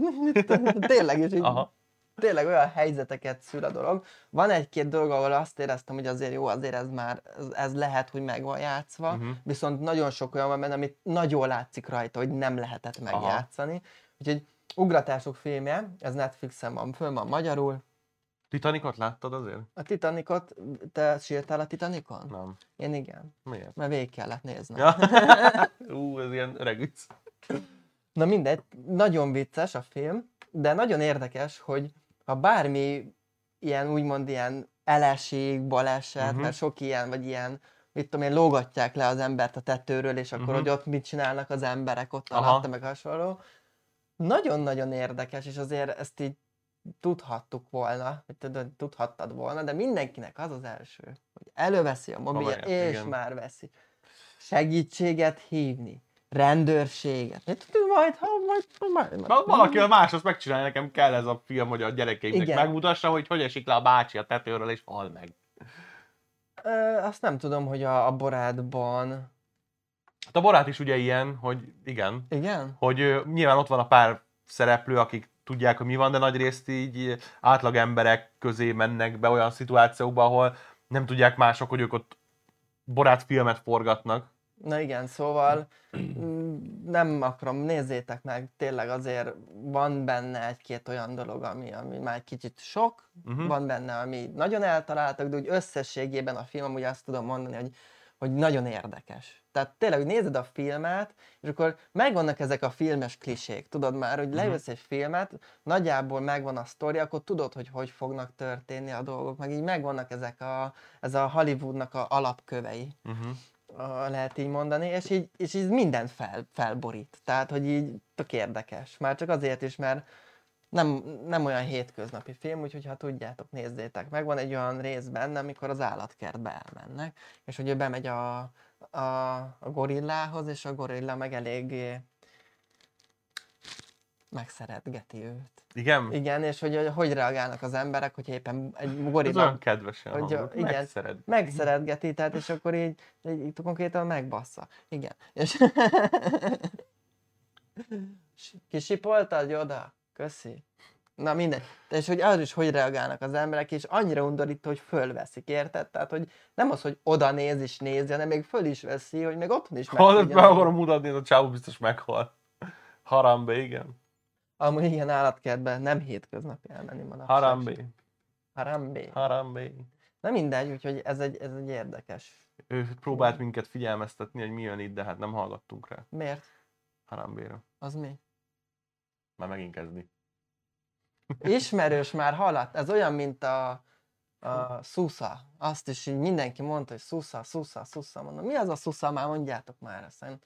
tényleg, és így, Aha. tényleg olyan helyzeteket szül a dolog. Van egy-két dolog, ahol azt éreztem, hogy azért jó, azért ez már, ez, ez lehet, hogy meg van játszva, Mhm. viszont nagyon sok olyan van benne, amit nagyon látszik rajta, hogy nem lehetett megjátszani. Úgyhogy Ugratások filmje, ez Netflixen van, föl van magyarul. Titanicot láttad azért? A Titanicot, te sírtál a Titanicon? Nem. Én igen, Miért? mert végig kellett nézni. Ja. Ú, ez ilyen öreg vicc. Na mindegy, nagyon vicces a film, de nagyon érdekes, hogy ha bármi ilyen úgymond ilyen eleség, baleset, uh-huh. mert sok ilyen, vagy ilyen mit tudom én, lógatják le az embert a tetőről, és akkor, Mhm. hogy ott mit csinálnak az emberek ott Aha. alatta, meg hasonló. Nagyon-nagyon érdekes, és azért ezt így tudhattuk volna, vagy tudod, tudhattad volna, de mindenkinek az az első, hogy előveszi a Komolyan, és igen. már veszi. Segítséget hívni, rendőrséget. Mit tudom, majd, ha, majd, majd, majd, valaki a máshoz megcsinálja, nekem kell ez a film, hogy a gyerekeimnek Igen. megmutassa, hogy hogy esik le a bácsi a tetőről és hal meg. Ö, azt nem tudom, hogy a, a borátban... Hát a borát is ugye ilyen, hogy igen, Igen? hogy ö, nyilván ott van a pár szereplő, akik tudják, hogy mi van, de nagy részt így átlag emberek közé mennek be olyan szituációkba, ahol nem tudják mások, hogy ők ott borát filmet forgatnak. Na igen, szóval mm, nem akarom, nézzétek meg, tényleg azért van benne egy-két olyan dolog, ami, ami már egy kicsit sok, uh-huh. van benne, ami nagyon eltaláltak, de úgy összességében a film, úgy azt tudom mondani, hogy, hogy nagyon érdekes. Tehát tényleg, hogy nézed a filmet, és akkor megvannak ezek a filmes klisék, tudod már, hogy leülsz egy filmet, nagyjából megvan a sztori, akkor tudod, hogy hogy fognak történni a dolgok, meg így megvannak ezek a, ez a Hollywoodnak a alapkövei Uh-huh. lehet így mondani, és így, és így mindent fel, felborít. Tehát, hogy így tök érdekes. Már csak azért is, mert nem, nem olyan hétköznapi film, úgyhogy ha tudjátok, nézzétek meg. Van egy olyan rész benne, amikor az állatkertbe elmennek, és hogy ő bemegy a, a, a gorillához, és a gorilla meg eléggé megszeretgeti őt. Igen? Igen, és hogy, hogy hogy reagálnak az emberek, hogy éppen egy Ez gorilla olyan kedvesen hogy igen. Megszered. megszeretgeti, tehát és akkor így, így, így konkrétan megbassza. Igen. És Kisipoltad oda? Köszi. Na mindegy. És hogy az is hogy reagálnak az emberek, és annyira undorító, hogy fölveszik, érted? Tehát, hogy nem az, hogy oda néz és nézi, hanem még föl is veszi, hogy még otthon is Ha tudja be nézni. akarom mutatni, a csávó biztos meghal. Harambe, igen. Amúgy ilyen állatkertben nem hétköznapi elmenni manapság. Harambe. Harambe. Harambe. Na mindegy, úgyhogy ez egy, ez egy érdekes. Ő próbált minket figyelmeztetni, hogy mi jön itt, de hát nem hallgattunk rá. Miért? Harambéra. Az mi? Már megint kezdi. Ismerős már hallat. Ez olyan, mint a, a Susza. Azt is így mindenki mondta, hogy Susza, Susza, Susza. Mondom, mi az a Susza? Már mondjátok már, aztán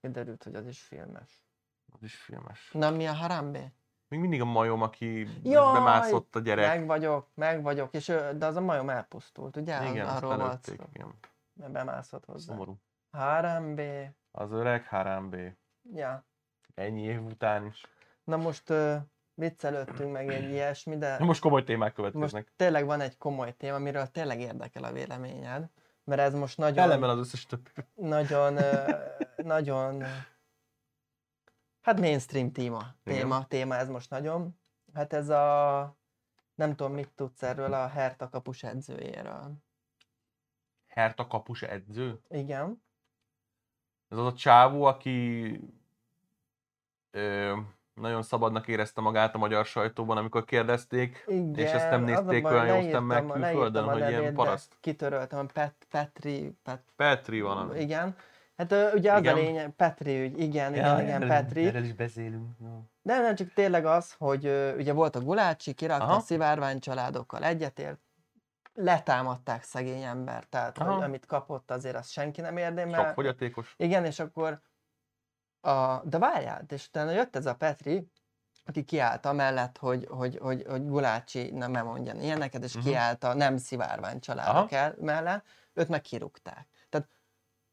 kiderült, hogy az is filmes. Az is filmes. Na, mi a Harambe? Még mindig a majom, aki Jaj, bemászott a gyerek. Meg vagyok, meg vagyok, és de az a majom elpusztult, ugye? Igen, azt Arról volt szó. igen. Mert Bemászott hozzá. Szomorú. Harambe. Az öreg Harambe. Ja. Ennyi év után is. Na most uh, viccelődtünk meg egy ilyesmi, de... Most komoly témák Most következnek. tényleg van egy komoly téma, amiről tényleg érdekel a véleményed, mert ez most nagyon, Ellenben az összes többi. nagyon, nagyon, hát mainstream téma, Igen. téma, téma ez most nagyon. Hát ez a, nem tudom, mit tudsz erről a Herta kapus edzőjéről. Herta kapus edző. Igen. Ez az a csávó, aki ö, nagyon szabadnak érezte magát a magyar sajtóban, amikor kérdezték, Igen, és ezt nem nézték olyan jó leírtam szemmel a- külföldön, hogy ilyen nevét, de paraszt. Kitöröltem, Pet, Petri, Pet, Petri van. ami. igen. Hát ugye az Igen. a lényeg, Petri ügy, igen, igen, igen, Petri. Erről is beszélünk. De nem csak tényleg az, hogy ugye volt a Gulácsi, kirakta Aha. a szivárvány családokkal egyetért, letámadták szegény ember, tehát hogy amit kapott azért azt senki nem Sok érdemel. fogyatékos. Igen, és akkor a, de várjál, és utána jött ez a Petri, aki kiállt amellett, hogy, hogy, hogy, hogy Gulácsi nem, mondjan ilyeneket, és Mhm. kiállt a nem szivárvány családok el, mellett, őt meg kirúgták. Tehát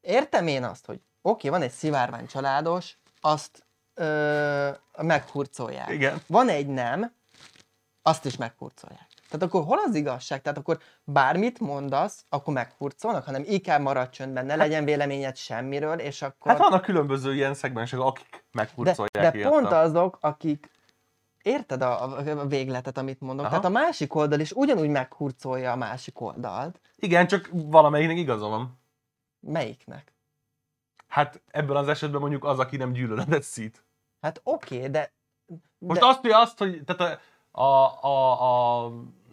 értem én azt, hogy oké, van egy szivárvány családos, azt ö, meghurcolják. Igen. Van egy nem, azt is meghurcolják. Tehát akkor hol az igazság? Tehát akkor bármit mondasz, akkor meghurcolnak, hanem inkább maradj csöndben, ne legyen véleményed semmiről, és akkor... Hát vannak különböző ilyen szegmensek, akik de, meghurcolják de ilyet pont azok, akik Érted a, a végletet, amit mondok? Aha. Tehát a másik oldal is ugyanúgy meghurcolja a másik oldalt. Igen, csak valamelyiknek igaza van. Melyiknek? Hát ebben az esetben mondjuk az, aki nem gyűlöletet szít. Hát oké, okay, de... Most de, azt, hogy azt, hogy tehát a, a, a, a de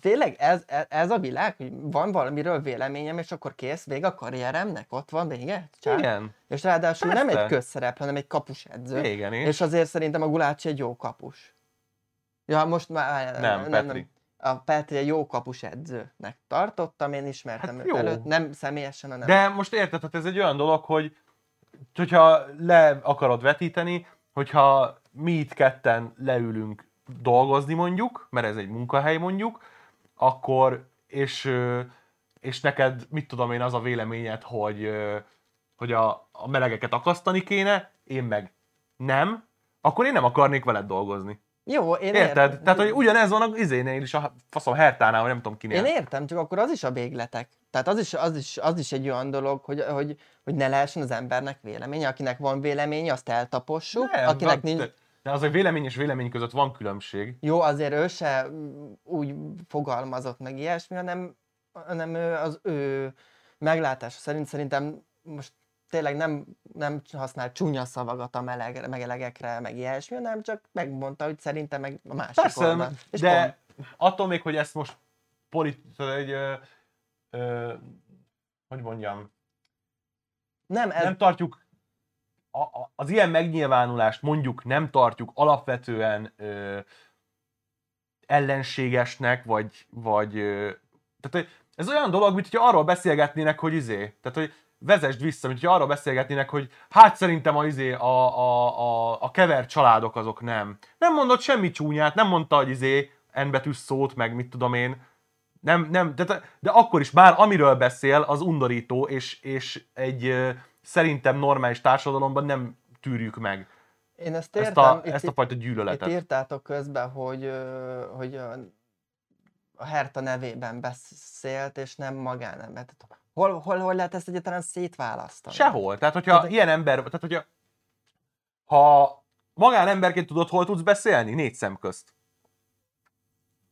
tényleg ez, ez, ez a világ, hogy van valamiről véleményem, és akkor kész, vége a karrieremnek, ott van vége? Csá? igen, És ráadásul nem Persze. egy közszerep, hanem egy kapus edző. igen, és, És azért szerintem a Gulácsi egy jó kapus. Ja, most már... Nem, Petri. a Petri egy jó kapus edzőnek tartottam, én ismertem Hát őt jó. előtt, nem személyesen, hanem De most érted, hát ez egy olyan dolog, hogy hogyha le akarod vetíteni, hogyha mi itt ketten leülünk dolgozni mondjuk, mert ez egy munkahely mondjuk, akkor, és, és neked, mit tudom én, az a véleményed, hogy, hogy a, a melegeket akasztani kéne, én meg nem, akkor én nem akarnék veled dolgozni. Jó, én Érted? értem. Tehát, hogy ugyanez van az izénél is, a faszom Hertánál, vagy nem tudom kinél. Én értem, csak akkor az is a végletek. Tehát az is, az is, az is egy olyan dolog, hogy, hogy, hogy ne lehessen az embernek véleménye. Akinek van véleménye, azt eltapossuk. Nem, akinek van- nincs... de, de az, hogy vélemény és vélemény között van különbség. Jó, azért ő se úgy fogalmazott meg ilyesmi, hanem, hanem ő, az ő meglátása szerint szerintem most tényleg nem, nem használ csúnya szavagat a meleg, megelegekre, meg ilyesmi, hanem csak megmondta, hogy szerintem meg a másik Persze, oldal. És de pont. attól még, hogy ezt most polit, egy, ö, ö, hogy mondjam, nem, ez, nem tartjuk a, a, az ilyen megnyilvánulást mondjuk nem tartjuk alapvetően ö, ellenségesnek, vagy, vagy ö, tehát hogy ez olyan dolog, mint hogyha arról beszélgetnének, hogy izé, tehát hogy vezesd vissza, mint hogyha arról beszélgetnének, hogy hát szerintem a, izé, a, a, a, a kevert családok azok nem. Nem mondott semmi csúnyát, nem mondta, hogy izé N betűs szót, meg mit tudom én, nem, nem, de, de akkor is már amiről beszél, az undorító, és, és egy szerintem normális társadalomban nem tűrjük meg én ezt ezt értem. a, itt- ezt a fajta Itt gyűlöletet. írtátok közben, hogy, hogy a, a Herta nevében beszélt, és nem magánember. Hol, hol, hol lehet ezt egyáltalán szétválasztani? Sehol. Tehát, hogyha Tehát- ilyen ember, tehát, hogyha ha magánemberként tudod, hol tudsz beszélni? Négy szem közt.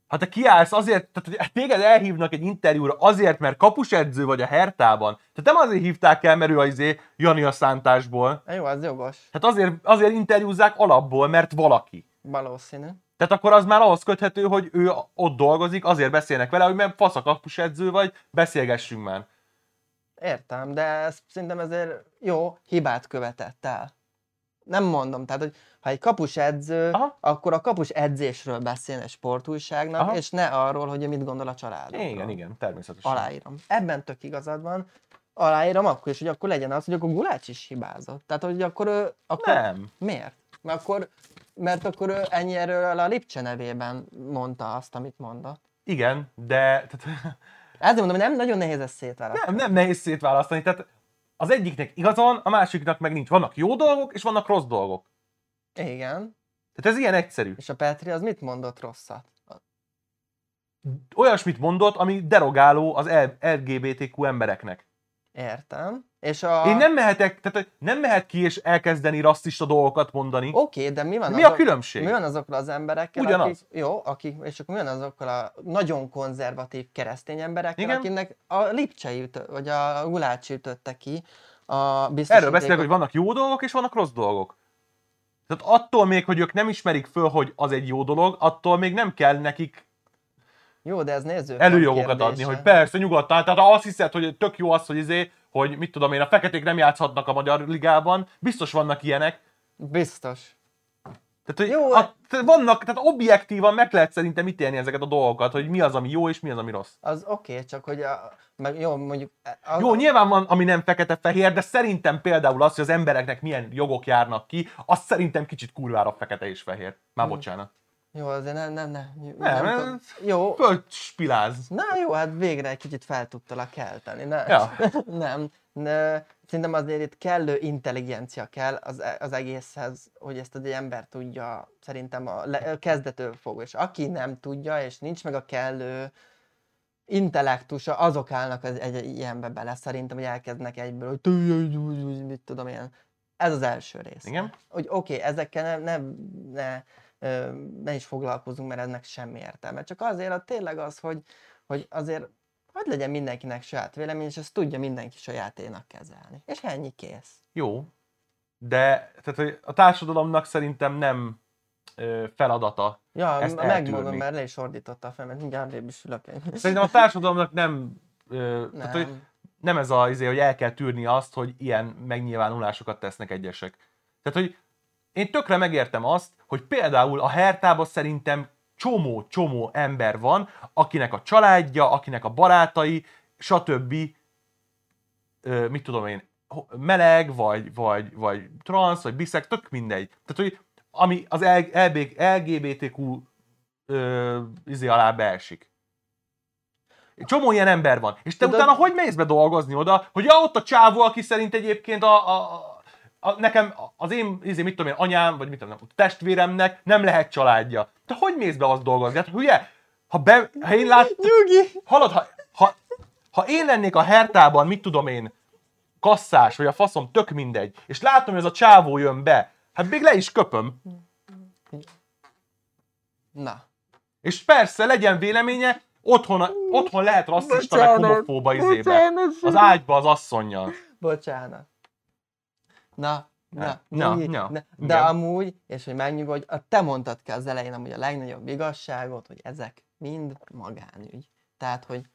Ha te kiállsz azért, tehát hogy téged elhívnak egy interjúra azért, mert kapusedző vagy a Hertában. Tehát nem azért hívták el, mert ő az izé Jani a szántásból. Jó, az jogos. Tehát azért, azért interjúzzák alapból, mert valaki. Valószínű. Tehát akkor az már ahhoz köthető, hogy ő ott dolgozik, azért beszélnek vele, hogy mert fasz a kapusedző vagy, beszélgessünk már. Értem, de ez, szerintem ezért jó, hibát követett el. Nem mondom, tehát, hogy ha egy kapus edző, Aha. akkor a kapus edzésről beszélne egy sportújságnak, Aha. és ne arról, hogy mit gondol a családról. Igen, igen, természetesen. Aláírom. Ebben tök igazad van. Aláírom akkor is, hogy akkor legyen az, hogy akkor Gulács is hibázott. Tehát, hogy akkor ő... Akkor... Nem. Miért? Mert akkor, mert akkor ő ennyi erről a Lipcse nevében mondta azt, amit mondott. Igen, de tehát, Ezért mondom, nem nagyon nehéz ezt szétválasztani. nem, nem nehéz szétválasztani. Tehát az egyiknek igaza van, a másiknak meg nincs. Vannak jó dolgok, és vannak rossz dolgok. Igen. Tehát ez ilyen egyszerű. És a Petri az mit mondott rosszat? Olyasmit mondott, ami derogáló az LGBTQ embereknek. Értem. És a... Én nem mehetek, tehát nem mehet ki és elkezdeni rasszista dolgokat mondani. Oké, okay, de mi van Mi a azok- különbség? Mi van azokkal az emberekkel, Ugyanaz. akik, jó, akik, és akkor mi van azokkal a nagyon konzervatív keresztény emberekkel, Igen. akiknek a Lipcsei ütö, vagy a Gulácsi ütötte ki a. Erről beszélek, hogy vannak jó dolgok, és vannak rossz dolgok. Tehát attól még, hogy ők nem ismerik föl, hogy az egy jó dolog, attól még nem kell nekik Jó, de ez néző. előjogokat adni, hogy persze, nyugodtan. Tehát azt hiszed, hogy tök jó az, hogy izé, hogy mit tudom én, a feketék nem játszhatnak a magyar ligában, biztos vannak ilyenek. Biztos. Tehát, hogy Jó, a, tehát vannak, tehát objektívan meg lehet szerintem ítélni ezeket a dolgokat, hogy mi az, ami jó, és mi az, ami rossz. Az oké, okay, csak hogy a, meg jó, mondjuk... A, Jó, nyilván van, ami nem fekete-fehér, de szerintem például az, hogy az embereknek milyen jogok járnak ki, az szerintem kicsit kurvára fekete és fehér. Már Hmm. bocsánat. Jó, azért nem, nem, nem. Nem, tudom. ez- Jó, Föld spiláz. Na jó, hát végre egy kicsit fel tudtalak kelteni. Ne? Ja. nem. Ne, szerintem azért itt kellő intelligencia kell az, e- az egészhez, hogy ezt egy ember tudja, szerintem a, le, a kezdetől fogva. És aki nem tudja, és nincs meg a kellő intellektusa, azok állnak az, egy, egy ilyenbe bele, szerintem, hogy elkezdnek egyből, hogy mit tudom én. Ez az első rész. Igen. Hogy oké, okay, ezekkel ne, ne, ne, ne is foglalkozunk, mert ennek semmi értelme. Csak azért a tényleg az, hogy, hogy azért hogy legyen mindenkinek saját vélemény, és ezt tudja mindenki sajáténak kezelni. És ennyi kész. Jó. De tehát, hogy a társadalomnak szerintem nem feladata. Ja, Ezt megmondom, mert le is ordította a fel, mert mindjárt arrébb is ülök. én. Szerintem a társadalomnak nem, ö, tehát, hogy Nem. nem ez az, izé, hogy el kell tűrni azt, hogy ilyen megnyilvánulásokat tesznek egyesek. Tehát, hogy én tökre megértem azt, hogy például a Hertában szerintem csomó-csomó ember van, akinek a családja, akinek a barátai, stb. Ö, mit tudom én, meleg, vagy, vagy, vagy trans, vagy biszek, tök mindegy. Tehát, hogy ami az LGBTQ ö, izé alá beesik. Csomó ilyen ember van. És te Tudod- utána hogy mész be dolgozni oda, hogy ja, ott a csávó, aki szerint egyébként a, a, a, nekem az én, izé, mit tudom én, anyám, vagy mit tudom, én, testvéremnek nem lehet családja. Te hogy mész be azt dolgozni? Hát hülye? Ha, be, ha én lát, Nyugi! Hallod, ha, ha, ha én lennék a hertában, mit tudom én, kasszás, vagy a faszom, tök mindegy, és látom, hogy ez a csávó jön be, hát még le is köpöm. Na. És persze, legyen véleménye, otthon, otthon lehet rasszista, meg Bocsánat, homofóba izébe. bocsánat. Az ágyba az asszonynal. Bocsánat. Na, na, Hát, Na, na, na, de igen. amúgy, és hogy megnyugodj, a te mondtad ki az elején amúgy a legnagyobb igazságot, hogy ezek mind magánügy. Tehát, hogy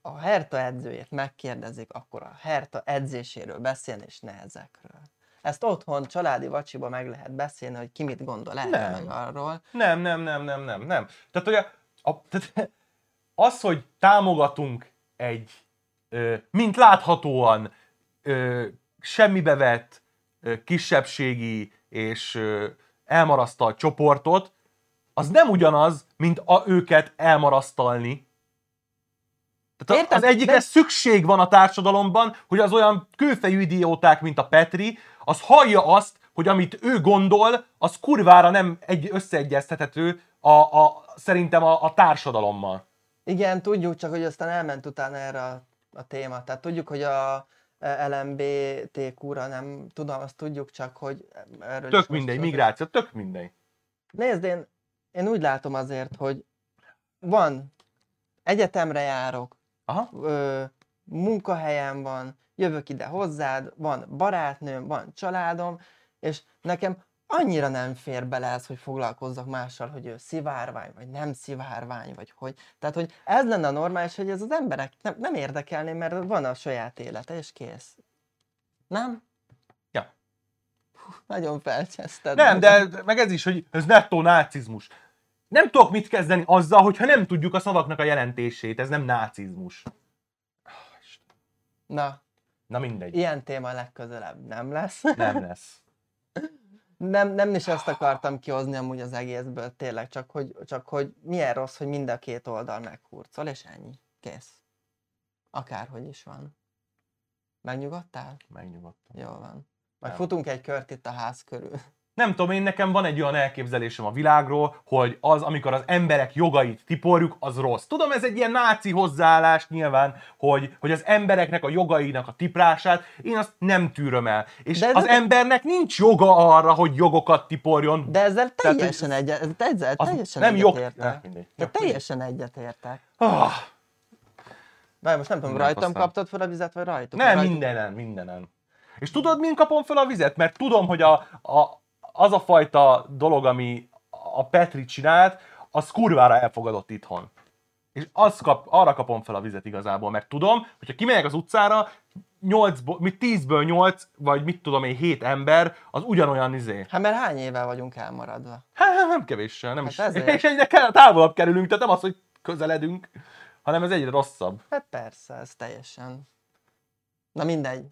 a Herta edzőjét megkérdezik, akkor a Herta edzéséről beszélni, és ne ezekről. Ezt otthon, családi vacsiba meg lehet beszélni, hogy ki mit gondol erről, Nem. meg arról. Nem, nem, nem, nem, nem, nem. Tehát, hogy a, a, tehát az, hogy támogatunk egy, ö, mint láthatóan, ö, semmibe vett, kisebbségi és elmarasztalt csoportot, az nem ugyanaz, mint a, őket elmarasztalni. Tehát Érted? az egyikre De- szükség van a társadalomban, hogy az olyan kőfejű idióták, mint a Petri, az hallja azt, hogy amit ő gondol, az kurvára nem egy összeegyeztethető a, a, szerintem a, a társadalommal. Igen, tudjuk, csak hogy aztán elment utána erre a, a téma. Tehát tudjuk, hogy a LMBTQ-ra nem tudom, azt tudjuk csak, hogy erről Tök mindegy, migráció, tök mindegy. Nézd, én, én úgy látom azért, hogy van, egyetemre járok, Aha. ö, munkahelyem van, jövök ide hozzád, van barátnőm, van családom, és nekem annyira nem fér bele ez, hogy foglalkozzak mással, hogy ő szivárvány, vagy nem szivárvány, vagy hogy. Tehát, hogy ez lenne a normális, hogy ez az emberek nem, nem érdekelné, mert van a saját élete, és kész. Nem? Ja. Hú, nagyon felcseszted. Nem, de meg ez is, hogy ez nettó nácizmus. Nem tudok mit kezdeni azzal, hogyha nem tudjuk a szavaknak a jelentését. Ez nem nácizmus. Na, Na mindegy. ilyen téma legközelebb nem lesz. Nem lesz. Nem, nem is ezt akartam kihozni amúgy az egészből, tényleg, csak hogy, csak hogy milyen rossz, hogy mind a két oldal meghurcol, és ennyi. Kész. Akárhogy is van. Megnyugodtál? Megnyugodtam. Jól van. Majd futunk egy kört itt a ház körül. Nem tudom, én nekem van egy olyan elképzelésem a világról, hogy az, amikor az emberek jogait tiporjuk, az rossz. Tudom, ez egy ilyen náci hozzáállás nyilván, hogy, hogy az embereknek a jogainak a tiprását, én azt nem tűröm el. És De az embernek nincs joga arra, hogy jogokat tiporjon. De ezzel Tehát, teljesen hogy egyet, ezzel teljesen nem jog... egyetértek. Ne, mindegy. De teljesen egyetértek. Ah, Várj, most nem tudom, Nem rajtam aztán. kaptad fel a vizet, vagy rajtuk? nem, Rajtuk- mindenen, mindenen. És tudod, mint kapom fel a vizet? Mert tudom, hogy a, a, az a fajta dolog, ami a Petri csinált, az kurvára elfogadott itthon. És az kap, arra kapom fel a vizet igazából, mert tudom, hogyha kimegyek az utcára, 8, mit 10-ből 8, vagy mit tudom én, 7 ember, az ugyanolyan izé. Hát mert hány éve vagyunk elmaradva? Hát hát nem kevéssel, nem Hát is. ezért. És egyre távolabb kerülünk, tehát nem az, hogy közeledünk, hanem ez egyre rosszabb. Hát persze, ez teljesen. Na mindegy.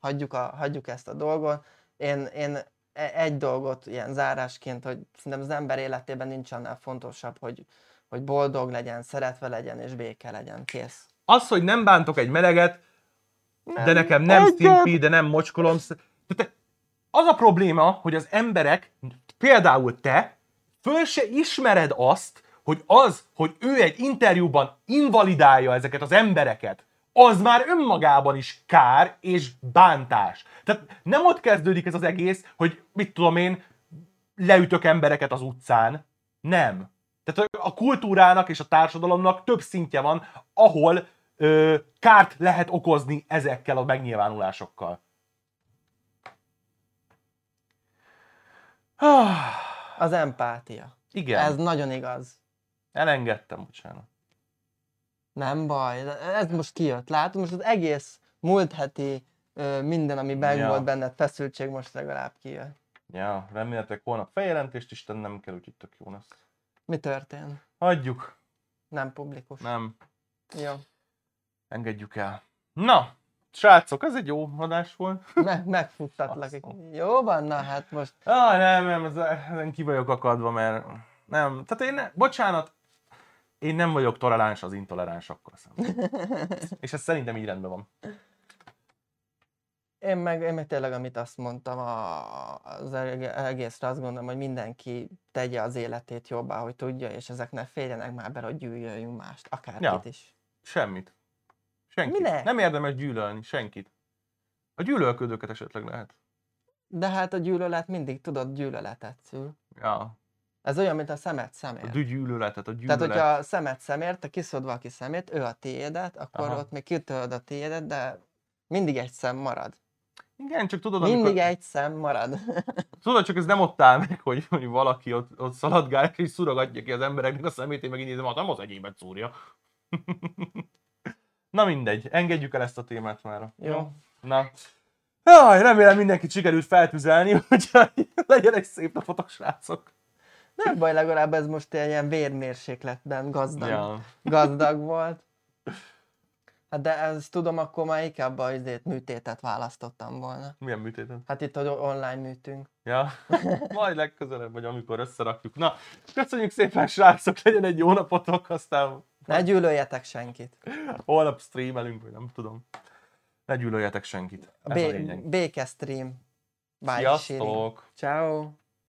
Hagyjuk, a, hagyjuk ezt a dolgot. Én, én egy dolgot ilyen zárásként, hogy szerintem az ember életében nincs annál fontosabb, hogy, hogy boldog legyen, szeretve legyen és béke legyen. Kész. Az, hogy nem bántok egy meleget, de nekem nem szimpi, de nem mocskolom. sz- Tehát az a probléma, hogy az emberek, például te, föl se ismered azt, hogy az, hogy ő egy interjúban invalidálja ezeket az embereket, az már önmagában is kár és bántás. Tehát nem ott kezdődik ez az egész, hogy mit tudom én, leütök embereket az utcán. Nem. Tehát a kultúrának és a társadalomnak több szintje van, ahol ö, kárt lehet okozni ezekkel a megnyilvánulásokkal. Ah, Az empátia. Igen, Ez Ez... nagyon igaz. elengedtem, bocsánat. Nem baj, ez most kijött. Látod, most az egész múlt heti ö, minden, ami meg Ja. volt benned, feszültség most legalább kijött. Ja, reméltek holnap feljelentést is tennem kell, úgyhogy tök jó lesz. Mi történt? Hagyjuk. Nem publikus. Nem. Jó. Engedjük el. Na, srácok, ez egy jó adás volt. Me- megfuttatlak. Jó van, na hát most Ah, nem, nem, ez- ezen ki vagyok akadva, mert nem. Tehát én, ne, bocsánat, én nem vagyok toleráns az intoleransok szemben. És ez szerintem így rendben van. Én meg, én meg tényleg, amit azt mondtam, a, az eg- egészre azt gondolom, hogy mindenki tegye az életét jobbá, hogy tudja, és ezek ne férjenek már bele, hogy gyűlöljünk mást, akárkit Ja. is. Semmit. Senkit. Minek? Nem érdemes gyűlölni, senkit. A gyűlölködőket esetleg lehet. De hát a gyűlölet mindig, tudod, gyűlöletet szül. Ja, Ez olyan, mint a szemet a szemért. gyűlöletet, a gyűlölet. Tehát, hogyha a szemet szemért, te kiszod valaki szemét, ő a tiédet, akkor Aha. ott még kitölöd a tiédet, de mindig egy szem marad. Igen, csak tudod, Mindig amikor, egy szem marad. tudod, csak ez nem ott áll meg, hogy, hogy valaki ott, ott szaladgál, és szurogatja ki az embereknek a szemét, én meg így nézem, hát nem az enyémet szúrja. Na mindegy, engedjük el ezt a témát már. Jó. Na. Jaj, remélem mindenkit sikerült feltüzelni, úgyhogy legyen egy szép napotok, srácok. Nem baj, legalább ez most ilyen vérmérsékletben gazdag, Ja. gazdag volt. Hát de ezt tudom, akkor már inkább a izét, műtétet választottam volna. Milyen műtétet? Hát itt, hogy online műtünk. Ja, majd legközelebb, vagy amikor összerakjuk. Na, köszönjük szépen, srácok, legyen egy jó napotok, aztán Ne gyűlöljetek senkit. holnap streamelünk, vagy nem tudom. Ne gyűlöljetek senkit. Ez a Bé- lényeg. béke stream. Bye. Sziasztok! Ciao.